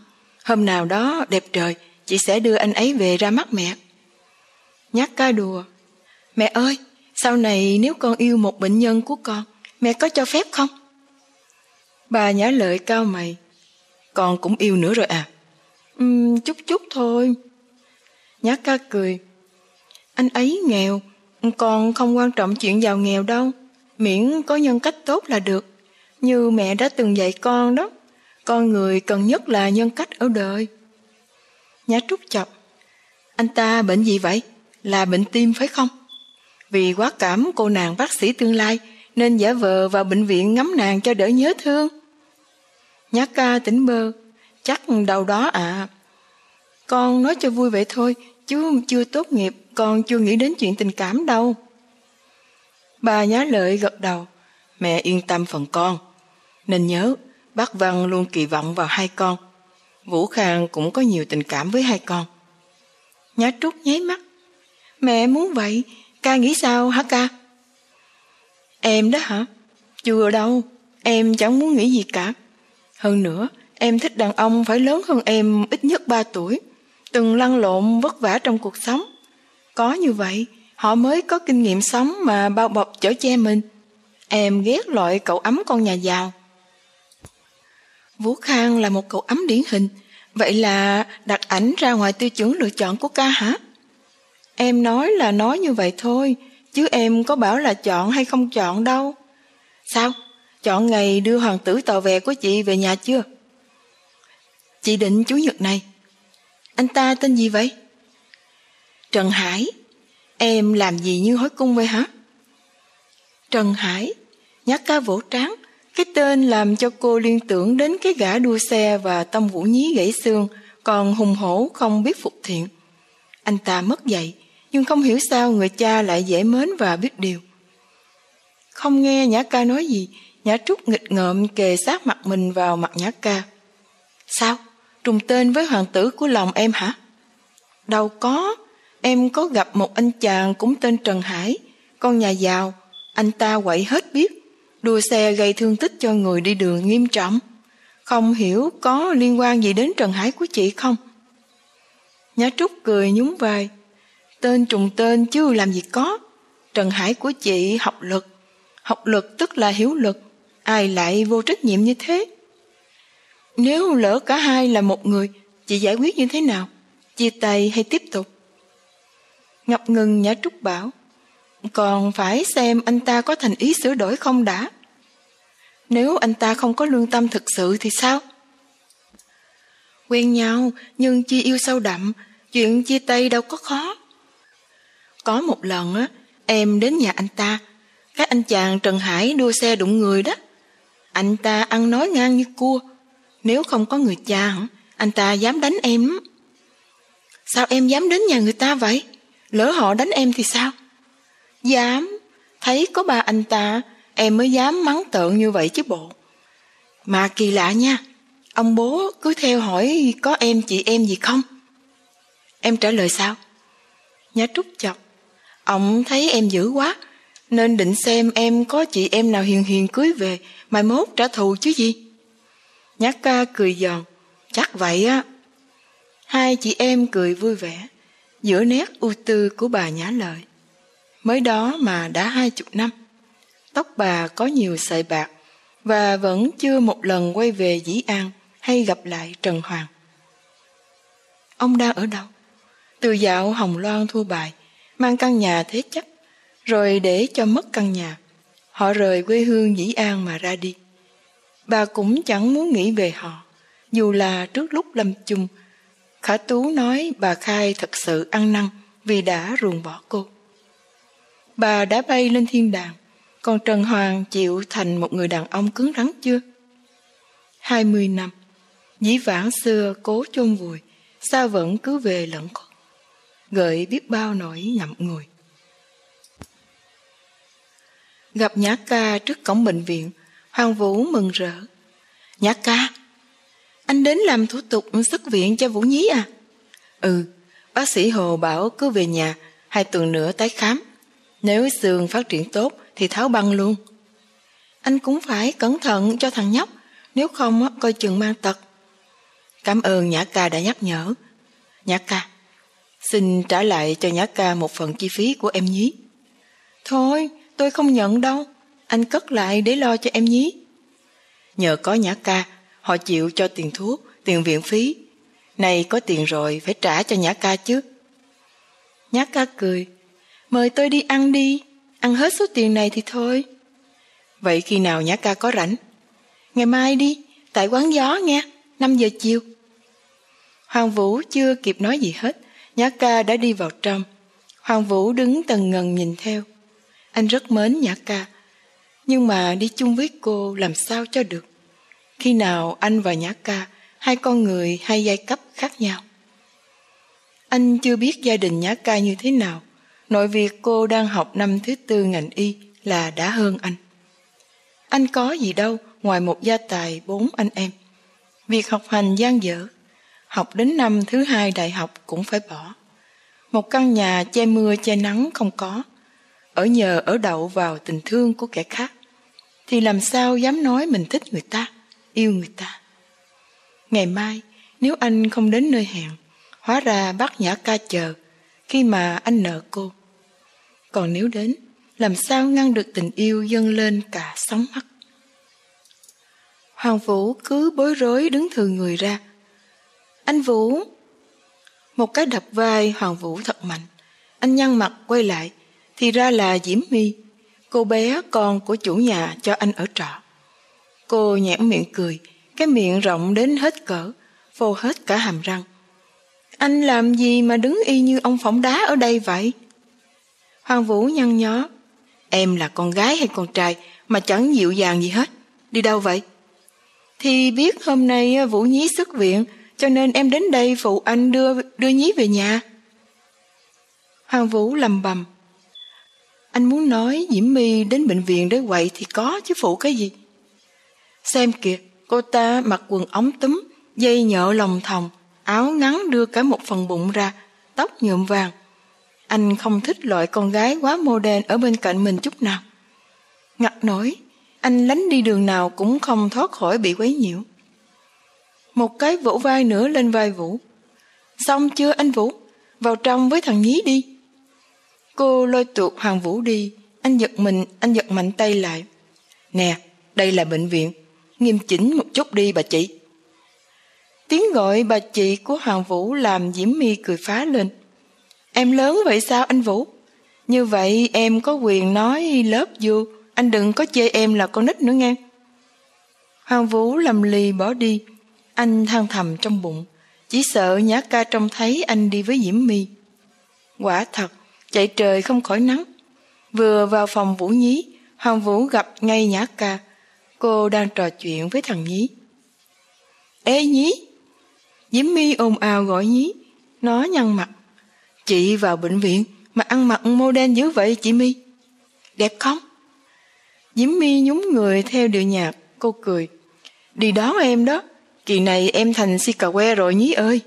Hôm nào đó đẹp trời, chị sẽ đưa anh ấy về ra mắt mẹ. Nhắc ca đùa. Mẹ ơi, sau này nếu con yêu một bệnh nhân của con, mẹ có cho phép không? Bà nhã lợi cao mày. Con cũng yêu nữa rồi à? Uhm, chút chút thôi. Nhã ca cười. Anh ấy nghèo, con không quan trọng chuyện giàu nghèo đâu. Miễn có nhân cách tốt là được. Như mẹ đã từng dạy con đó. Con người cần nhất là nhân cách ở đời. Nhã trúc chọc. Anh ta bệnh gì vậy? Là bệnh tim phải không? Vì quá cảm cô nàng bác sĩ tương lai nên giả vờ vào bệnh viện ngắm nàng cho đỡ nhớ thương. Nhát ca tỉnh bơ. Chắc đâu đó à. Con nói cho vui vậy thôi, chứ chưa tốt nghiệp, con chưa nghĩ đến chuyện tình cảm đâu. Bà nhá lợi gật đầu. Mẹ yên tâm phần con. Nên nhớ, bác Văn luôn kỳ vọng vào hai con. Vũ Khang cũng có nhiều tình cảm với hai con. Nhã Trúc nháy mắt. Mẹ muốn vậy, ca nghĩ sao hả ca? Em đó hả? Chưa đâu, em chẳng muốn nghĩ gì cả. Hơn nữa, em thích đàn ông phải lớn hơn em ít nhất 3 tuổi. Từng lăn lộn vất vả trong cuộc sống. Có như vậy, họ mới có kinh nghiệm sống mà bao bọc chở che mình. Em ghét loại cậu ấm con nhà giàu. Vũ Khang là một cậu ấm điển hình, vậy là đặt ảnh ra ngoài tiêu chuẩn lựa chọn của ca hả? Em nói là nói như vậy thôi, chứ em có bảo là chọn hay không chọn đâu. Sao? Chọn ngày đưa hoàng tử tàu về của chị về nhà chưa? Chị định chú Nhật này. Anh ta tên gì vậy? Trần Hải. Em làm gì như hối cung vậy hả? Trần Hải, nhát ca vỗ tráng, cái tên làm cho cô liên tưởng đến cái gã đua xe và tâm vũ nhí gãy xương, còn hùng hổ không biết phục thiện. Anh ta mất dạy, nhưng không hiểu sao người cha lại dễ mến và biết điều. Không nghe Nhã ca nói gì, Nhã Trúc nghịch ngợm kề sát mặt mình vào mặt Nhã ca. Sao? Trùng tên với hoàng tử của lòng em hả? Đâu có, em có gặp một anh chàng cũng tên Trần Hải, con nhà giàu, anh ta quậy hết biết, đua xe gây thương tích cho người đi đường nghiêm trọng. Không hiểu có liên quan gì đến Trần Hải của chị không? Nhã Trúc cười nhún vai. Tên trùng tên chứ làm gì có. Trần Hải của chị học lực. Học lực tức là hiểu lực. Ai lại vô trách nhiệm như thế? Nếu lỡ cả hai là một người, chị giải quyết như thế nào? Chia tay hay tiếp tục? Ngập ngừng Nhã Trúc bảo còn phải xem anh ta có thành ý sửa đổi không đã. Nếu anh ta không có lương tâm thực sự thì sao? Quen nhau nhưng chi yêu sâu đậm, chuyện chia tay đâu có khó. Có một lần á, em đến nhà anh ta, các anh chàng Trần Hải đua xe đụng người đó. Anh ta ăn nói ngang như cua, nếu không có người cha anh ta dám đánh em. Sao em dám đến nhà người ta vậy? Lỡ họ đánh em thì sao? Dám, thấy có ba anh ta, em mới dám mắng tợn như vậy chứ bộ. Mà kỳ lạ nha, ông bố cứ theo hỏi có em chị em gì không? Em trả lời sao? Nhã trúc chọc, ông thấy em dữ quá, Nên định xem em có chị em nào hiền hiền cưới về, mai mốt trả thù chứ gì. Nhát ca cười giòn, chắc vậy á. Hai chị em cười vui vẻ, giữa nét ưu tư của bà nhã lợi. Mới đó mà đã hai chục năm, tóc bà có nhiều sợi bạc và vẫn chưa một lần quay về Dĩ An hay gặp lại Trần Hoàng. Ông đang ở đâu? Từ dạo Hồng Loan thua bài, mang căn nhà thế chấp, rồi để cho mất căn nhà. Họ rời quê hương Dĩ An mà ra đi. Bà cũng chẳng muốn nghĩ về họ, dù là trước lúc lâm chung, Khả Tú nói bà Khai thật sự ăn năn vì đã ruồng bỏ cô. Bà đã bay lên thiên đàng, còn Trần Hoàng chịu thành một người đàn ông cứng rắn chưa? Hai mươi năm, dĩ vãng xưa cố chôn vùi, sao vẫn cứ về lẫn khuất gợi biết bao nỗi ngậm ngùi. Gặp Nhã Ca trước cổng bệnh viện, Hoàng Vũ mừng rỡ. Nhã Ca, anh đến làm thủ tục xuất viện cho Vũ Nhí à? Ừ, bác sĩ Hồ bảo cứ về nhà, hai tuần nữa tái khám. Nếu xương phát triển tốt thì tháo băng luôn. Anh cũng phải cẩn thận cho thằng nhóc, nếu không coi chừng mang tật. Cảm ơn Nhã Ca đã nhắc nhở. Nhã Ca, xin trả lại cho Nhã Ca một phần chi phí của em nhí. Thôi, tôi không nhận đâu. Anh cất lại để lo cho em nhí. Nhờ có Nhã Ca, họ chịu cho tiền thuốc, tiền viện phí. Này có tiền rồi, phải trả cho Nhã Ca chứ. Nhã Ca cười. Mời tôi đi ăn đi, ăn hết số tiền này thì thôi. Vậy khi nào Nhã Ca có rảnh? Ngày mai đi, tại quán gió nghe, 5 giờ chiều. Hoàng Vũ chưa kịp nói gì hết, Nhã Ca đã đi vào trong. Hoàng Vũ đứng tần ngần nhìn theo. Anh rất mến Nhã Ca, nhưng mà đi chung với cô làm sao cho được. Khi nào anh và Nhã Ca, hai con người, hai giai cấp khác nhau. Anh chưa biết gia đình Nhã Ca như thế nào, nội việc cô đang học năm thứ tư ngành y là đã hơn anh. Anh có gì đâu ngoài một gia tài bốn anh em. Việc học hành gian dở, học đến năm thứ hai đại học cũng phải bỏ. Một căn nhà che mưa che nắng không có, ở nhờ ở đậu vào tình thương của kẻ khác, thì làm sao dám nói mình thích người ta, yêu người ta. Ngày mai, nếu anh không đến nơi hẹn, hóa ra bác nhã ca chờ, khi mà anh nợ cô. Còn nếu đến, làm sao ngăn được tình yêu dâng lên cả sóng mắt. Hoàng Vũ cứ bối rối đứng thừa người ra. Anh Vũ! Một cái đập vai Hoàng Vũ thật mạnh. Anh nhăn mặt quay lại, thì ra là Diễm My, cô bé con của chủ nhà cho anh ở trọ. Cô nhẽn miệng cười, cái miệng rộng đến hết cỡ, phô hết cả hàm răng. Anh làm gì mà đứng y như ông phỏng đá ở đây vậy? Hoàng Vũ nhăn nhó. Em là con gái hay con trai mà chẳng dịu dàng gì hết. Đi đâu vậy? Thì biết hôm nay Vũ Nhí xuất viện cho nên em đến đây phụ anh đưa đưa Nhí về nhà. Hoàng Vũ lầm bầm. Anh muốn nói Diễm My đến bệnh viện để quậy thì có chứ phụ cái gì. Xem kìa, cô ta mặc quần ống túm, dây nhợ lòng thòng, áo ngắn đưa cả một phần bụng ra, tóc nhuộm vàng. Anh không thích loại con gái quá mô đen ở bên cạnh mình chút nào. Ngặt nổi, anh lánh đi đường nào cũng không thoát khỏi bị quấy nhiễu. Một cái vỗ vai nữa lên vai Vũ. Xong chưa anh Vũ? Vào trong với thằng nhí đi. Cô lôi tuột Hoàng Vũ đi. Anh giật mình, anh giật mạnh tay lại. Nè, đây là bệnh viện. Nghiêm chỉnh một chút đi bà chị. Tiếng gọi bà chị của Hoàng Vũ làm Diễm My cười phá lên. Em lớn vậy sao anh Vũ? Như vậy em có quyền nói lớp vô, anh đừng có chê em là con nít nữa nghe. Hoàng Vũ lầm lì bỏ đi, anh than thầm trong bụng, chỉ sợ nhã ca trông thấy anh đi với Diễm My. Quả thật, chạy trời không khỏi nắng. Vừa vào phòng Vũ Nhí, Hoàng Vũ gặp ngay nhã ca. Cô đang trò chuyện với thằng Nhí. Ê Nhí! Diễm My ồn ào gọi Nhí. Nó nhăn mặt. Chị vào bệnh viện mà ăn mặc mô đen dữ vậy chị My. Đẹp không? Diễm My nhún người theo điệu nhạc, cô cười. Đi đón em đó, kỳ này em thành si cà que rồi nhí ơi.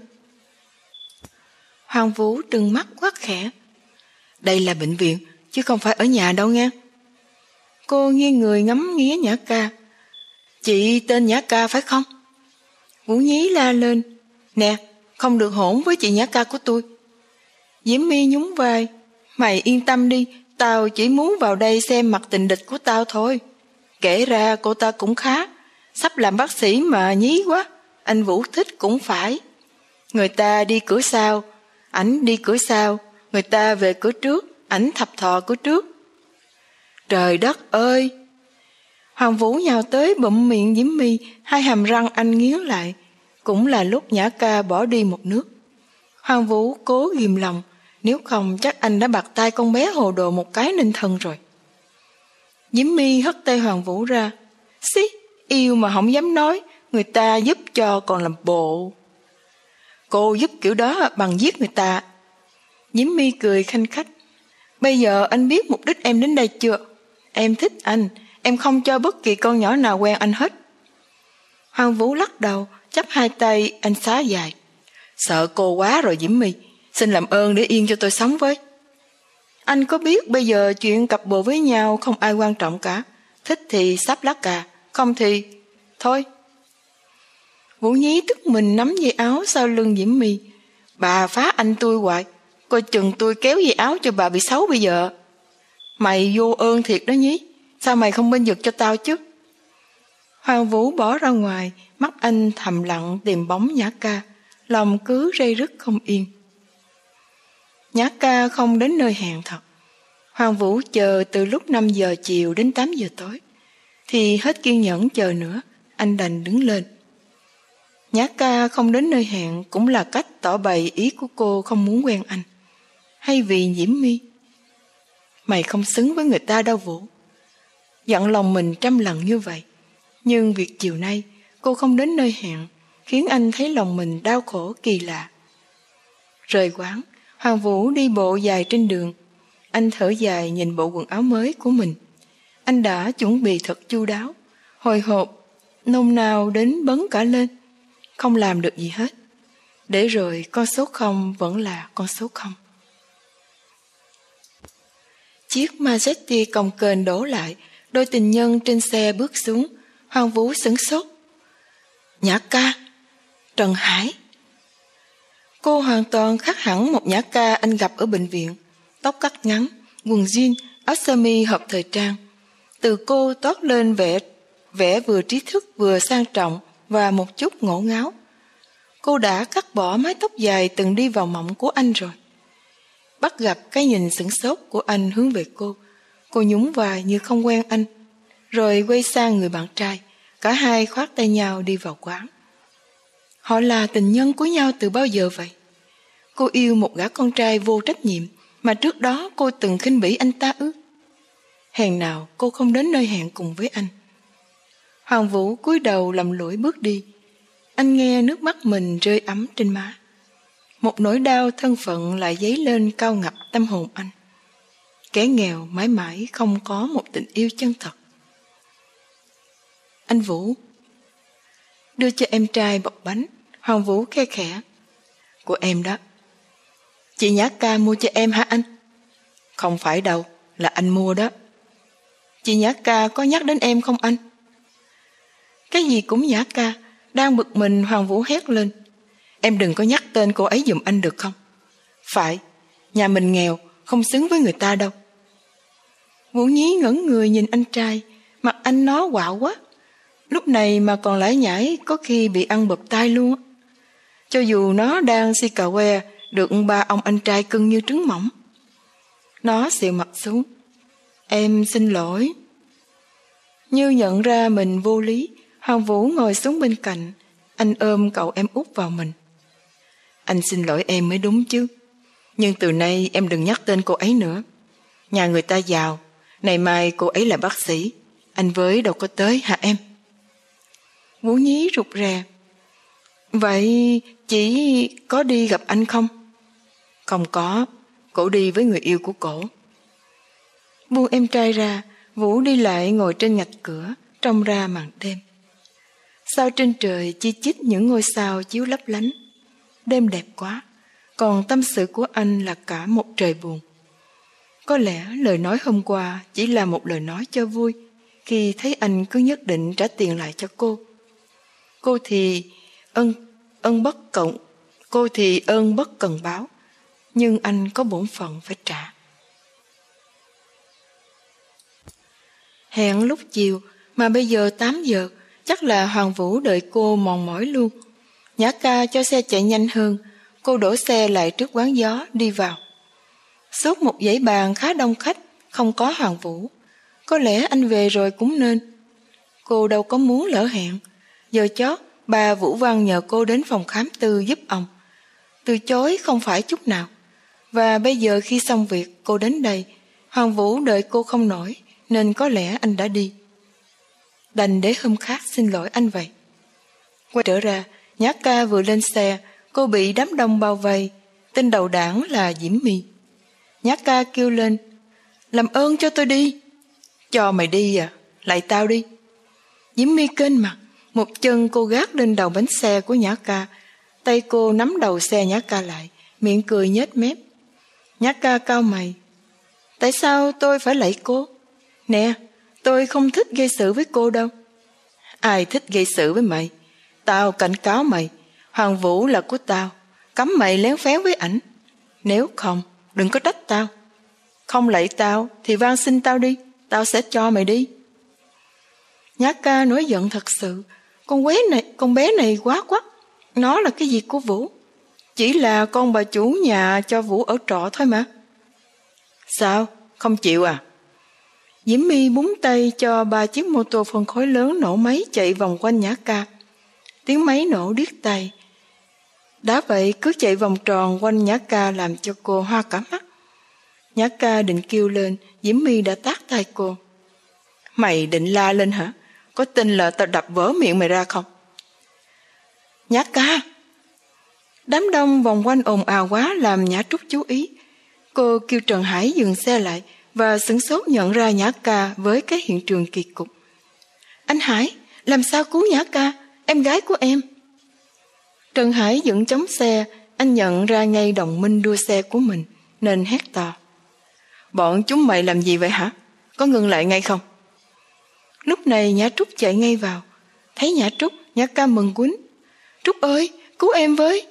Hoàng Vũ trừng mắt quát khẽ. Đây là bệnh viện, chứ không phải ở nhà đâu nghe. Cô nghiêng người ngắm nghía Nhã ca. Chị tên Nhã ca phải không? Vũ Nhí la lên. Nè, không được hỗn với chị Nhã ca của tôi. Diễm My nhún vai. Mày yên tâm đi, tao chỉ muốn vào đây xem mặt tình địch của tao thôi. Kể ra cô ta cũng khá, sắp làm bác sĩ mà nhí quá, anh Vũ thích cũng phải. Người ta đi cửa sau, ảnh đi cửa sau, người ta về cửa trước, ảnh thập thò cửa trước. Trời đất ơi! Hoàng Vũ nhào tới bụm miệng Diễm My, hai hàm răng anh nghiến lại. Cũng là lúc Nhã ca bỏ đi một nước. Hoàng Vũ cố ghim lòng, nếu không chắc anh đã bạc tay con bé hồ đồ một cái ninh thân rồi. Diễm My hất tay Hoàng Vũ ra. Xí, yêu mà không dám nói, người ta giúp cho còn làm bộ. Cô giúp kiểu đó bằng giết người ta. Diễm My cười khanh khách. Bây giờ anh biết mục đích em đến đây chưa? Em thích anh, em không cho bất kỳ con nhỏ nào quen anh hết. Hoàng Vũ lắc đầu, chắp hai tay, anh xá dài. Sợ cô quá rồi Diễm My, xin làm ơn để yên cho tôi sống với. Anh có biết bây giờ chuyện cặp bồ với nhau không ai quan trọng cả. Thích thì sắp lá cà, không thì... Thôi. Vũ Nhí tức mình nắm dây áo sau lưng Diễm My. Bà phá anh tôi hoài, coi chừng tôi kéo dây áo cho bà bị xấu bây giờ. Mày vô ơn thiệt đó nhí, sao mày không bên vực cho tao chứ? Hoàng Vũ bỏ ra ngoài, mắt anh thầm lặng tìm bóng nhã ca, lòng cứ rây rứt không yên. Nhã ca không đến nơi hẹn thật. Hoàng Vũ chờ từ lúc 5 giờ chiều đến 8 giờ tối. Thì hết kiên nhẫn chờ nữa, anh đành đứng lên. Nhã ca không đến nơi hẹn cũng là cách tỏ bày ý của cô không muốn quen anh. Hay vì nhiễm mi? Mày không xứng với người ta đâu Vũ. Dặn lòng mình trăm lần như vậy. Nhưng việc chiều nay cô không đến nơi hẹn khiến anh thấy lòng mình đau khổ kỳ lạ. Rời quán, Hoàng Vũ đi bộ dài trên đường. Anh thở dài nhìn bộ quần áo mới của mình. Anh đã chuẩn bị thật chu đáo, hồi hộp, nôn nao đến bấn cả lên. Không làm được gì hết. Để rồi con số không vẫn là con số không. Chiếc majesty còng kềnh đổ lại, đôi tình nhân trên xe bước xuống, hoang Vũ sửng sốt. Nhã ca, Trần Hải. Cô hoàn toàn khác hẳn một nhã ca anh gặp ở bệnh viện. Tóc cắt ngắn, quần jean, áo sơ mi hợp thời trang. Từ cô toát lên vẻ vẻ vừa trí thức vừa sang trọng và một chút ngổ ngáo. Cô đã cắt bỏ mái tóc dài từng đi vào mộng của anh rồi. Bắt gặp cái nhìn sửng sốt của anh hướng về cô. Cô nhún vai như không quen anh. Rồi quay sang người bạn trai. Cả hai khoát tay nhau đi vào quán. Họ là tình nhân của nhau từ bao giờ vậy? Cô yêu một gã con trai vô trách nhiệm mà trước đó cô từng khinh bỉ anh ta ư? Hèn nào cô không đến nơi hẹn cùng với anh. Hoàng Vũ cúi đầu lầm lỗi bước đi. Anh nghe nước mắt mình rơi ấm trên má. Một nỗi đau thân phận lại dấy lên cao ngập tâm hồn anh. Kẻ nghèo mãi mãi không có một tình yêu chân thật. Anh Vũ đưa cho em trai bọc bánh, Hoàng Vũ khe khẽ. Của em đó. Chị Nhã ca mua cho em hả anh? Không phải đâu, là anh mua đó. Chị Nhã ca có nhắc đến em không anh? Cái gì cũng Nhã ca, đang bực mình Hoàng Vũ hét lên. Em đừng có nhắc tên cô ấy giùm anh được không? Phải, nhà mình nghèo, không xứng với người ta đâu. Vũ Nhí ngẩn người nhìn anh trai, mặt anh nó quạo quá. Lúc này mà còn lãi nhảy có khi bị ăn bập tay luôn. Cho dù nó đang si cà que, được ba ông anh trai cưng như trứng mỏng. Nó xịu mặt xuống. Em xin lỗi. Như nhận ra mình vô lý, Hoàng Vũ ngồi xuống bên cạnh, anh ôm cậu em út vào mình. Anh xin lỗi em mới đúng chứ. Nhưng từ nay em đừng nhắc tên cô ấy nữa. Nhà người ta giàu, này mai cô ấy là bác sĩ. Anh với đâu có tới hả em? Vũ nhí rụt rè. Vậy chỉ có đi gặp anh không? Không có, cổ đi với người yêu của cổ. Buông em trai ra, Vũ đi lại ngồi trên ngạch cửa, trông ra màn đêm. Sao trên trời chi chít những ngôi sao chiếu lấp lánh. Đêm đẹp quá, còn tâm sự của anh là cả một trời buồn. Có lẽ lời nói hôm qua chỉ là một lời nói cho vui khi thấy anh cứ nhất định trả tiền lại cho cô. Cô thì ân ân bất cộng, cô thì ơn bất cần báo, nhưng anh có bổn phận phải trả. Hẹn lúc chiều mà bây giờ 8 giờ, chắc là Hoàng Vũ đợi cô mòn mỏi luôn. Nhã ca cho xe chạy nhanh hơn, cô đổ xe lại trước quán gió đi vào. Suốt một dãy bàn khá đông khách, không có Hoàng Vũ. Có lẽ anh về rồi cũng nên. Cô đâu có muốn lỡ hẹn. Giờ chót, bà Vũ Văn nhờ cô đến phòng khám tư giúp ông. Từ chối không phải chút nào. Và bây giờ khi xong việc cô đến đây, Hoàng Vũ đợi cô không nổi, nên có lẽ anh đã đi. Đành để hôm khác xin lỗi anh vậy. Quay trở ra, nhã ca vừa lên xe, cô bị đám đông bao vây, tên đầu đảng là Diễm My. Nhã ca kêu lên, làm ơn cho tôi đi. Cho mày đi à, lại tao đi. Diễm My kênh mặt, một chân cô gác lên đầu bánh xe của Nhã ca, tay cô nắm đầu xe Nhã ca lại, miệng cười nhếch mép. Nhã ca cao mày, tại sao tôi phải lạy cô? Nè, tôi không thích gây sự với cô đâu. Ai thích gây sự với mày? Tao cảnh cáo mày, Hoàng Vũ là của tao, cấm mày lén phén với ảnh. Nếu không, đừng có trách tao. Không lạy tao thì van xin tao đi, tao sẽ cho mày đi. Nhã ca nói giận thật sự, con quế này, con bé này quá quắc, nó là cái gì của Vũ? Chỉ là con bà chủ nhà cho Vũ ở trọ thôi mà. Sao? Không chịu à? Diễm My búng tay cho ba chiếc mô tô phân khối lớn nổ máy chạy vòng quanh nhã ca. Tiếng máy nổ điếc tay. Đã vậy cứ chạy vòng tròn quanh nhã ca làm cho cô hoa cả mắt. Nhã ca định kêu lên, Diễm My đã tát tay cô. Mày định la lên hả? Có tin là tao đập vỡ miệng mày ra không? Nhã ca! Đám đông vòng quanh ồn ào quá làm Nhã Trúc chú ý. Cô kêu Trần Hải dừng xe lại và sửng sốt nhận ra Nhã Ca với cái hiện trường kỳ cục. Anh Hải, làm sao cứu Nhã Ca, em gái của em? Trần Hải dựng chống xe, anh nhận ra ngay đồng minh đua xe của mình, nên hét to. Bọn chúng mày làm gì vậy hả? Có ngừng lại ngay không? Lúc này Nhã Trúc chạy ngay vào. Thấy Nhã Trúc, Nhã Ca mừng quýnh. Trúc ơi, cứu em với.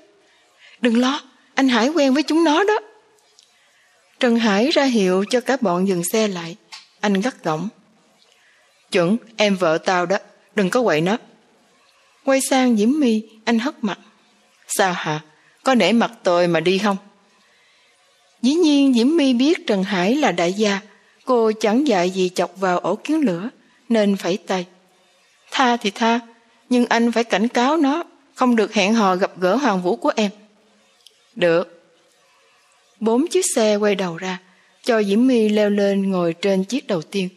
Đừng lo, anh Hải quen với chúng nó đó. Trần Hải ra hiệu cho cả bọn dừng xe lại. Anh gắt gỏng. Chuẩn, em vợ tao đó, đừng có quậy nó. Quay sang Diễm My, anh hất mặt. Sao hả? Có nể mặt tôi mà đi không? Dĩ nhiên Diễm My biết Trần Hải là đại gia, cô chẳng dạy gì chọc vào ổ kiến lửa, nên phải tay. Tha thì tha, nhưng anh phải cảnh cáo nó, không được hẹn hò gặp gỡ Hoàng Vũ của em. Được, Bốn chiếc xe quay đầu ra, cho Diễm My leo lên ngồi trên chiếc đầu tiên,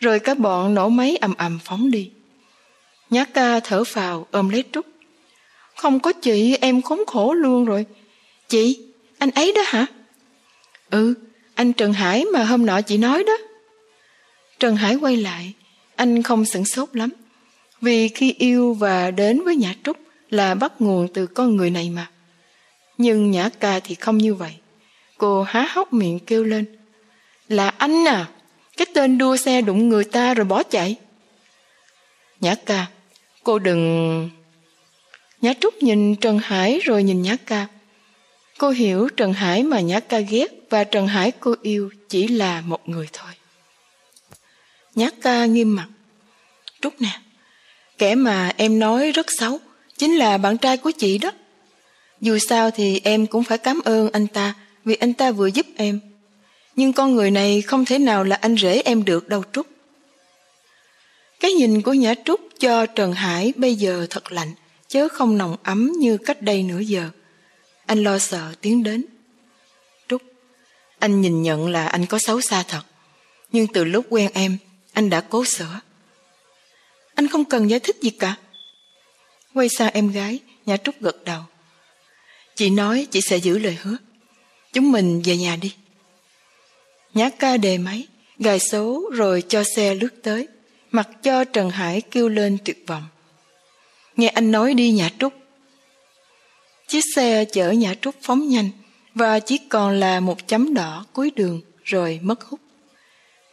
rồi cả bọn nổ máy ầm ầm phóng đi. Nhã ca thở phào ôm lấy Trúc. Không có chị em khốn khổ luôn rồi. Chị, anh ấy đó hả? Ừ, anh Trần Hải mà hôm nọ chị nói đó. Trần Hải quay lại, anh không sửng sốt lắm. Vì khi yêu và đến với Nhã Trúc là bắt nguồn từ con người này mà. Nhưng Nhã ca thì không như vậy. Cô há hốc miệng kêu lên. Là anh à, cái tên đua xe đụng người ta rồi bỏ chạy. Nhã ca, cô đừng... Nhã Trúc nhìn Trần Hải rồi nhìn Nhã ca. Cô hiểu Trần Hải mà Nhã ca ghét và Trần Hải cô yêu chỉ là một người thôi. Nhã ca nghiêm mặt. Trúc nè, kẻ mà em nói rất xấu, chính là bạn trai của chị đó. Dù sao thì em cũng phải cảm ơn anh ta vì anh ta vừa giúp em. Nhưng con người này không thể nào là anh rể em được đâu Trúc. Cái nhìn của Nhã Trúc cho Trần Hải bây giờ thật lạnh, chớ không nồng ấm như cách đây nửa giờ. Anh lo sợ tiến đến. Trúc, anh nhìn nhận là anh có xấu xa thật, nhưng từ lúc quen em, anh đã cố sửa. Anh không cần giải thích gì cả. Quay sang em gái, Nhã Trúc gật đầu. Chị nói chị sẽ giữ lời hứa. Chúng mình về nhà đi. Nhã ca đề máy, gài số rồi cho xe lướt tới, mặc cho Trần Hải kêu lên tuyệt vọng. Nghe anh nói đi nhà Trúc. Chiếc xe chở nhà Trúc phóng nhanh và chỉ còn là một chấm đỏ cuối đường rồi mất hút.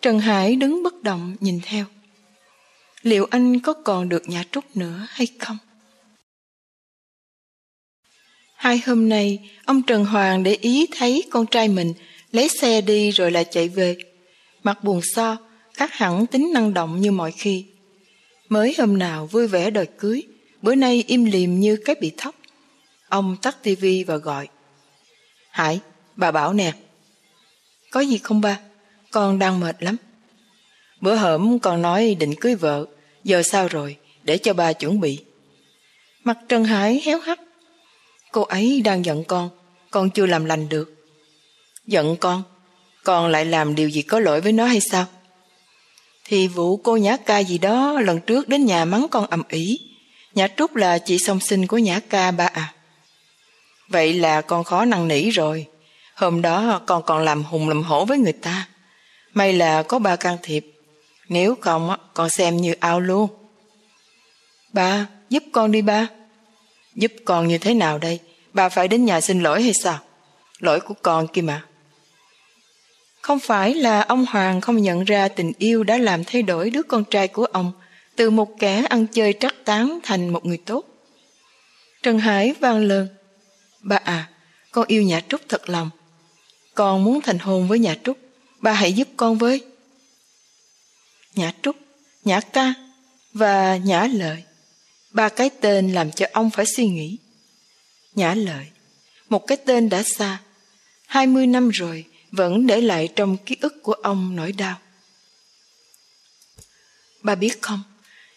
Trần Hải đứng bất động nhìn theo. Liệu anh có còn được nhà Trúc nữa hay không? Hai hôm nay, ông Trần Hoàng để ý thấy con trai mình lấy xe đi rồi lại chạy về. Mặt buồn so, khác hẳn tính năng động như mọi khi. Mới hôm nào vui vẻ đòi cưới, bữa nay im lìm như cái bị thóc. Ông tắt tivi và gọi. Hải, bà bảo nè. Có gì không ba? Con đang mệt lắm. Bữa hổm con nói định cưới vợ, giờ sao rồi, để cho bà chuẩn bị. Mặt Trần Hải héo hắt. Cô ấy đang giận con, con chưa làm lành được. Giận con, con lại làm điều gì có lỗi với nó hay sao? Thì vụ cô Nhã Ca gì đó lần trước đến nhà mắng con ầm ĩ. Nhã Trúc là chị song sinh của Nhã Ca ba à. Vậy là con khó năn nỉ rồi. Hôm đó con còn làm hùng làm hổ với người ta. May là có ba can thiệp. Nếu không con xem như ao luôn. Ba, giúp con đi ba. Giúp con như thế nào đây? bà phải đến nhà xin lỗi hay sao? Lỗi của con kia mà. Không phải là ông Hoàng không nhận ra tình yêu đã làm thay đổi đứa con trai của ông từ một kẻ ăn chơi trắc tán thành một người tốt. Trần Hải vang lên. bà à, con yêu nhà Trúc thật lòng. Con muốn thành hôn với nhà Trúc. bà hãy giúp con với. Nhã Trúc, Nhã Ca và Nhã Lợi. Ba cái tên làm cho ông phải suy nghĩ. Nhã Lợi, một cái tên đã xa. Hai mươi năm rồi vẫn để lại trong ký ức của ông nỗi đau. Ba biết không,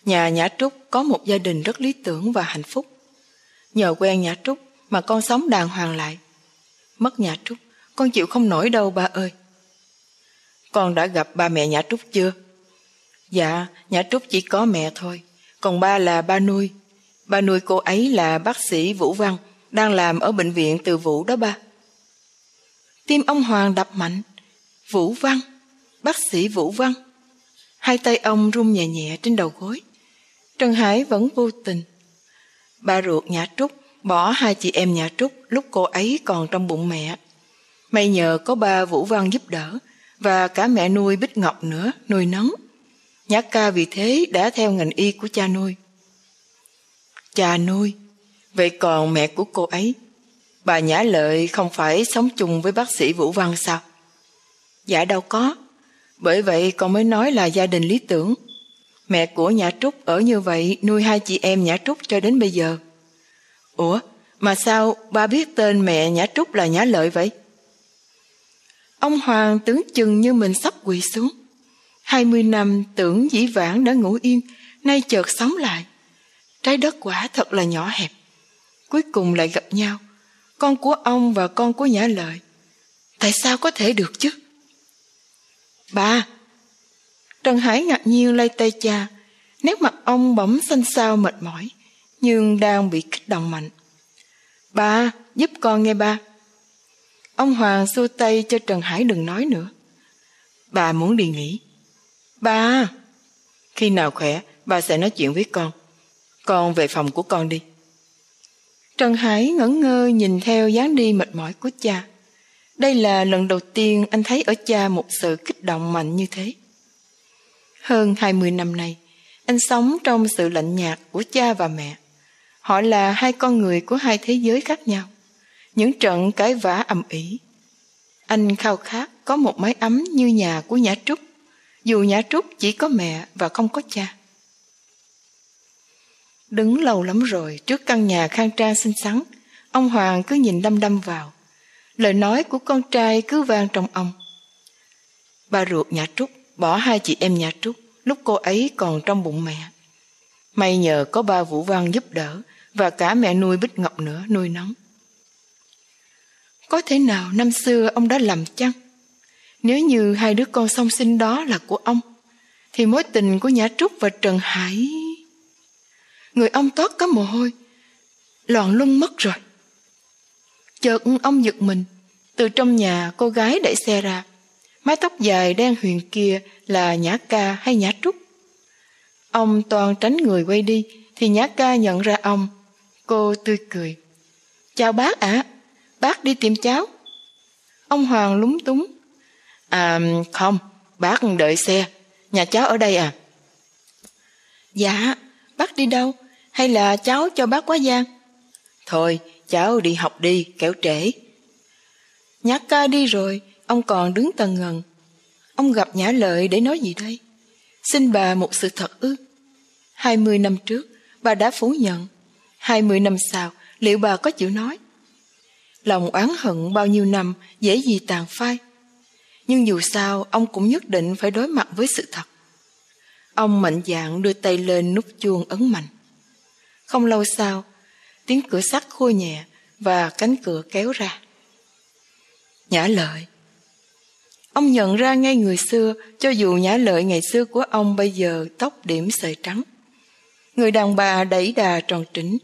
nhà Nhã Trúc có một gia đình rất lý tưởng và hạnh phúc. Nhờ quen Nhã Trúc mà con sống đàng hoàng lại. Mất Nhã Trúc, con chịu không nổi đâu ba ơi. Con đã gặp ba mẹ Nhã Trúc chưa? Dạ, Nhã Trúc chỉ có mẹ thôi, còn ba là ba nuôi. Ba nuôi cô ấy là bác sĩ Vũ Văn, đang làm ở bệnh viện từ Vũ đó ba. Tim ông Hoàng đập mạnh. Vũ Văn, bác sĩ Vũ Văn. Hai tay ông run nhẹ nhẹ trên đầu gối. Trần Hải vẫn vô tình. Ba ruột nhà Trúc bỏ hai chị em nhà Trúc lúc cô ấy còn trong bụng mẹ. May nhờ có ba Vũ Văn giúp đỡ và cả mẹ nuôi Bích Ngọc nữa nuôi nấng. Nhã ca vì thế đã theo ngành y của cha nuôi. Cha nuôi, vậy còn mẹ của cô ấy Bà Nhã Lợi không phải sống chung với bác sĩ Vũ Văn sao? Dạ đâu có. Bởi vậy con mới nói là gia đình lý tưởng. Mẹ của Nhã Trúc ở như vậy nuôi hai chị em Nhã Trúc cho đến bây giờ. Ủa, mà sao ba biết tên mẹ Nhã Trúc là Nhã Lợi vậy? Ông Hoàng tướng chừng như mình sắp quỳ xuống. Hai mươi năm tưởng dĩ vãng đã ngủ yên, nay chợt sống lại. Trái đất quả thật là nhỏ hẹp. Cuối cùng lại gặp nhau con của ông và con của Nhã Lợi. Tại sao có thể được chứ? Ba! Trần Hải ngạc nhiên lay tay cha, nét mặt ông bỗng xanh xao mệt mỏi, nhưng đang bị kích động mạnh. Ba, giúp con nghe ba. Ông Hoàng xua tay cho Trần Hải đừng nói nữa. Bà muốn đi nghỉ. Ba! Khi nào khỏe, bà sẽ nói chuyện với con. Con về phòng của con đi. Trần Hải ngẩn ngơ nhìn theo dáng đi mệt mỏi của cha. Đây là lần đầu tiên anh thấy ở cha một sự kích động mạnh như thế. Hơn 20 năm nay, anh sống trong sự lạnh nhạt của cha và mẹ. Họ là hai con người của hai thế giới khác nhau. Những trận cãi vã ầm ĩ. Anh khao khát có một mái ấm như nhà của Nhã Trúc, dù Nhã Trúc chỉ có mẹ và không có cha. Đứng lâu lắm rồi trước căn nhà khang trang xinh xắn, ông Hoàng cứ nhìn đăm đăm vào. Lời nói của con trai cứ vang trong ông. Ba ruột nhà Trúc bỏ hai chị em nhà Trúc lúc cô ấy còn trong bụng mẹ. May nhờ có ba Vũ Văn giúp đỡ và cả mẹ nuôi Bích Ngọc nữa nuôi nấng. Có thể nào năm xưa ông đã lầm chăng? Nếu như hai đứa con song sinh đó là của ông, thì mối tình của Nhã Trúc và Trần Hải người ông toát có mồ hôi. Loạn luân mất rồi. Chợt ông giật mình, từ trong nhà cô gái đẩy xe ra. Mái tóc dài đen huyền kia là Nhã Ca hay Nhã Trúc? Ông toàn tránh người quay đi, thì Nhã Ca nhận ra ông. Cô tươi cười. Chào bác ạ, bác đi tìm cháu. Ông Hoàng lúng túng. À không, bác đợi xe. Nhà cháu ở đây à? Dạ, bác đi đâu? Hay là cháu cho bác quá gian? Thôi, cháu đi học đi, kéo trễ. Nhã ca đi rồi, ông còn đứng tần ngần. Ông gặp Nhã Lợi để nói gì đây? Xin bà một sự thật ư? Hai mươi năm trước, bà đã phủ nhận. Hai mươi năm sau, liệu bà có chịu nói? Lòng oán hận bao nhiêu năm dễ gì tàn phai. Nhưng dù sao, ông cũng nhất định phải đối mặt với sự thật. Ông mạnh dạn đưa tay lên nút chuông ấn mạnh. Không lâu sau, tiếng cửa sắt khua nhẹ và cánh cửa kéo ra. Nhã lợi Ông nhận ra ngay người xưa, cho dù nhã lợi ngày xưa của ông bây giờ tóc điểm sợi trắng. Người đàn bà đẩy đà tròn trĩnh,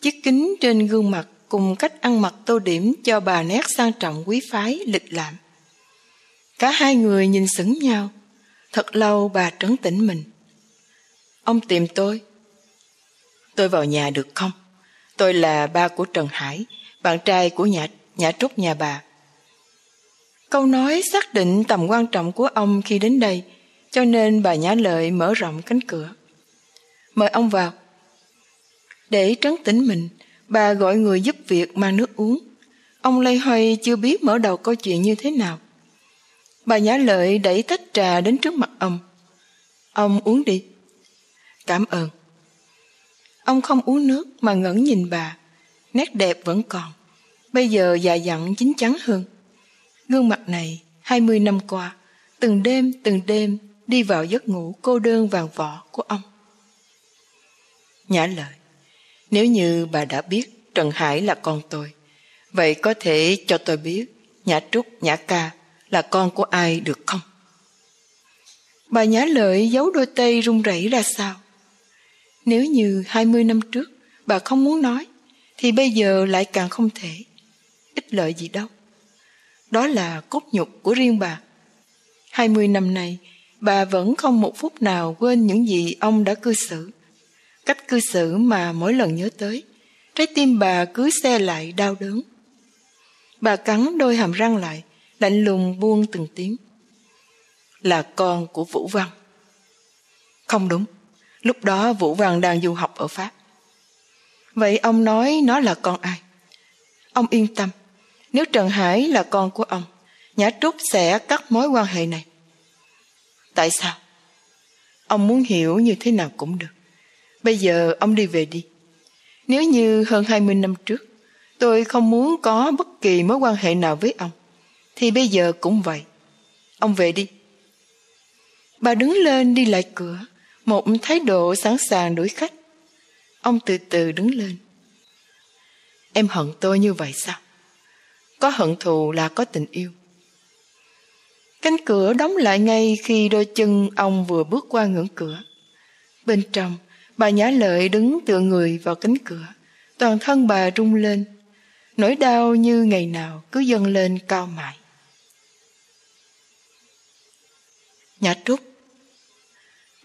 chiếc kính trên gương mặt cùng cách ăn mặc tô điểm cho bà nét sang trọng quý phái lịch lãm. Cả hai người nhìn sững nhau, thật lâu bà trấn tĩnh mình. Ông tìm tôi. Tôi vào nhà được không? Tôi là ba của Trần Hải, bạn trai của nhà, nhà Trúc nhà bà. Câu nói xác định tầm quan trọng của ông khi đến đây, cho nên bà Nhã Lợi mở rộng cánh cửa. Mời ông vào. Để trấn tĩnh mình, bà gọi người giúp việc mang nước uống. Ông lây hoay chưa biết mở đầu câu chuyện như thế nào. Bà Nhã Lợi đẩy tách trà đến trước mặt ông. Ông uống đi. Cảm ơn. Ông không uống nước mà ngẩn nhìn bà. Nét đẹp vẫn còn. Bây giờ già dặn chín chắn hơn. Gương mặt này, hai mươi năm qua, từng đêm từng đêm đi vào giấc ngủ cô đơn vàng vỏ của ông. Nhã lợi nếu như bà đã biết Trần Hải là con tôi, vậy có thể cho tôi biết Nhã Trúc, Nhã Ca là con của ai được không? Bà Nhã Lợi giấu đôi tay run rẩy ra sao? Nếu như hai mươi năm trước bà không muốn nói, thì bây giờ lại càng không thể. Ít lợi gì đâu. Đó là cốt nhục của riêng bà. Hai mươi năm nay, bà vẫn không một phút nào quên những gì ông đã cư xử. Cách cư xử mà mỗi lần nhớ tới, trái tim bà cứ xe lại đau đớn. Bà cắn đôi hàm răng lại, lạnh lùng buông từng tiếng. Là con của Vũ Văn. Không đúng, lúc đó Vũ Văn đang du học ở Pháp. Vậy ông nói nó là con ai? Ông yên tâm, nếu Trần Hải là con của ông, Nhã Trúc sẽ cắt mối quan hệ này. Tại sao? Ông muốn hiểu như thế nào cũng được. Bây giờ ông đi về đi. Nếu như hơn 20 năm trước, tôi không muốn có bất kỳ mối quan hệ nào với ông, thì bây giờ cũng vậy. Ông về đi. Bà đứng lên đi lại cửa, một thái độ sẵn sàng đuổi khách. Ông từ từ đứng lên. Em hận tôi như vậy sao? Có hận thù là có tình yêu. Cánh cửa đóng lại ngay khi đôi chân ông vừa bước qua ngưỡng cửa. Bên trong, bà Nhã Lợi đứng tựa người vào cánh cửa. Toàn thân bà rung lên. Nỗi đau như ngày nào cứ dâng lên cao mãi. Nhã Trúc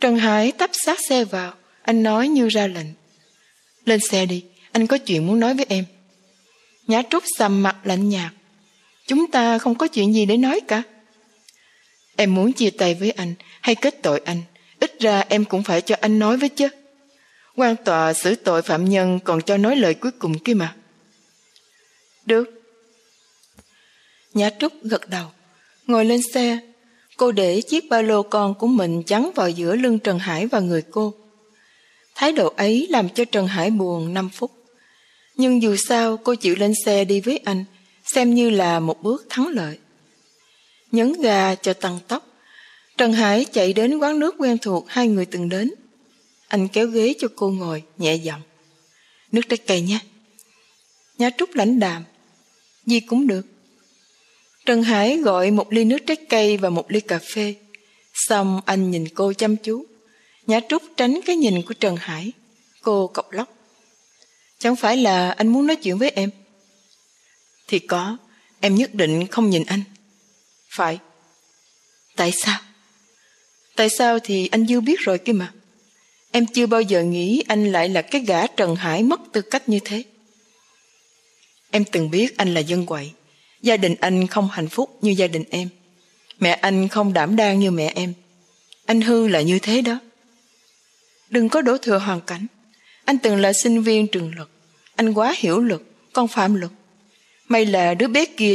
Trần Hải tấp sát xe vào. Anh nói như ra lệnh. Lên xe đi, anh có chuyện muốn nói với em. Nhã Trúc sầm mặt lạnh nhạt. Chúng ta không có chuyện gì để nói cả. Em muốn chia tay với anh hay kết tội anh, ít ra em cũng phải cho anh nói với chứ. quan tòa xử tội phạm nhân còn cho nói lời cuối cùng kia mà. Được. Nhã Trúc gật đầu, ngồi lên xe. Cô để chiếc ba lô con của mình chắn vào giữa lưng Trần Hải và người cô. Thái độ ấy làm cho Trần Hải buồn 5 phút. Nhưng dù sao cô chịu lên xe đi với anh, xem như là một bước thắng lợi. Nhấn ga cho tăng tốc, Trần Hải chạy đến quán nước quen thuộc hai người từng đến. Anh kéo ghế cho cô ngồi, nhẹ giọng. Nước trái cây nha. Nhã Trúc lãnh đạm. Gì cũng được. Trần Hải gọi một ly nước trái cây và một ly cà phê. Xong anh nhìn cô chăm chú. Nhã Trúc tránh cái nhìn của Trần Hải. Cô cọc lóc. Chẳng phải là anh muốn nói chuyện với em Thì có, Em nhất định không nhìn anh Phải Tại sao Tại sao thì anh dư biết rồi kia mà Em chưa bao giờ nghĩ anh lại là cái gã Trần Hải mất tư cách như thế Em từng biết anh là dân quậy Gia đình anh không hạnh phúc như gia đình em Mẹ anh không đảm đang như mẹ em. Anh hư là như thế đó. Đừng có đổ thừa hoàn cảnh. Anh từng là sinh viên trường luật. Anh quá hiểu luật, con phạm luật. May là đứa bé kia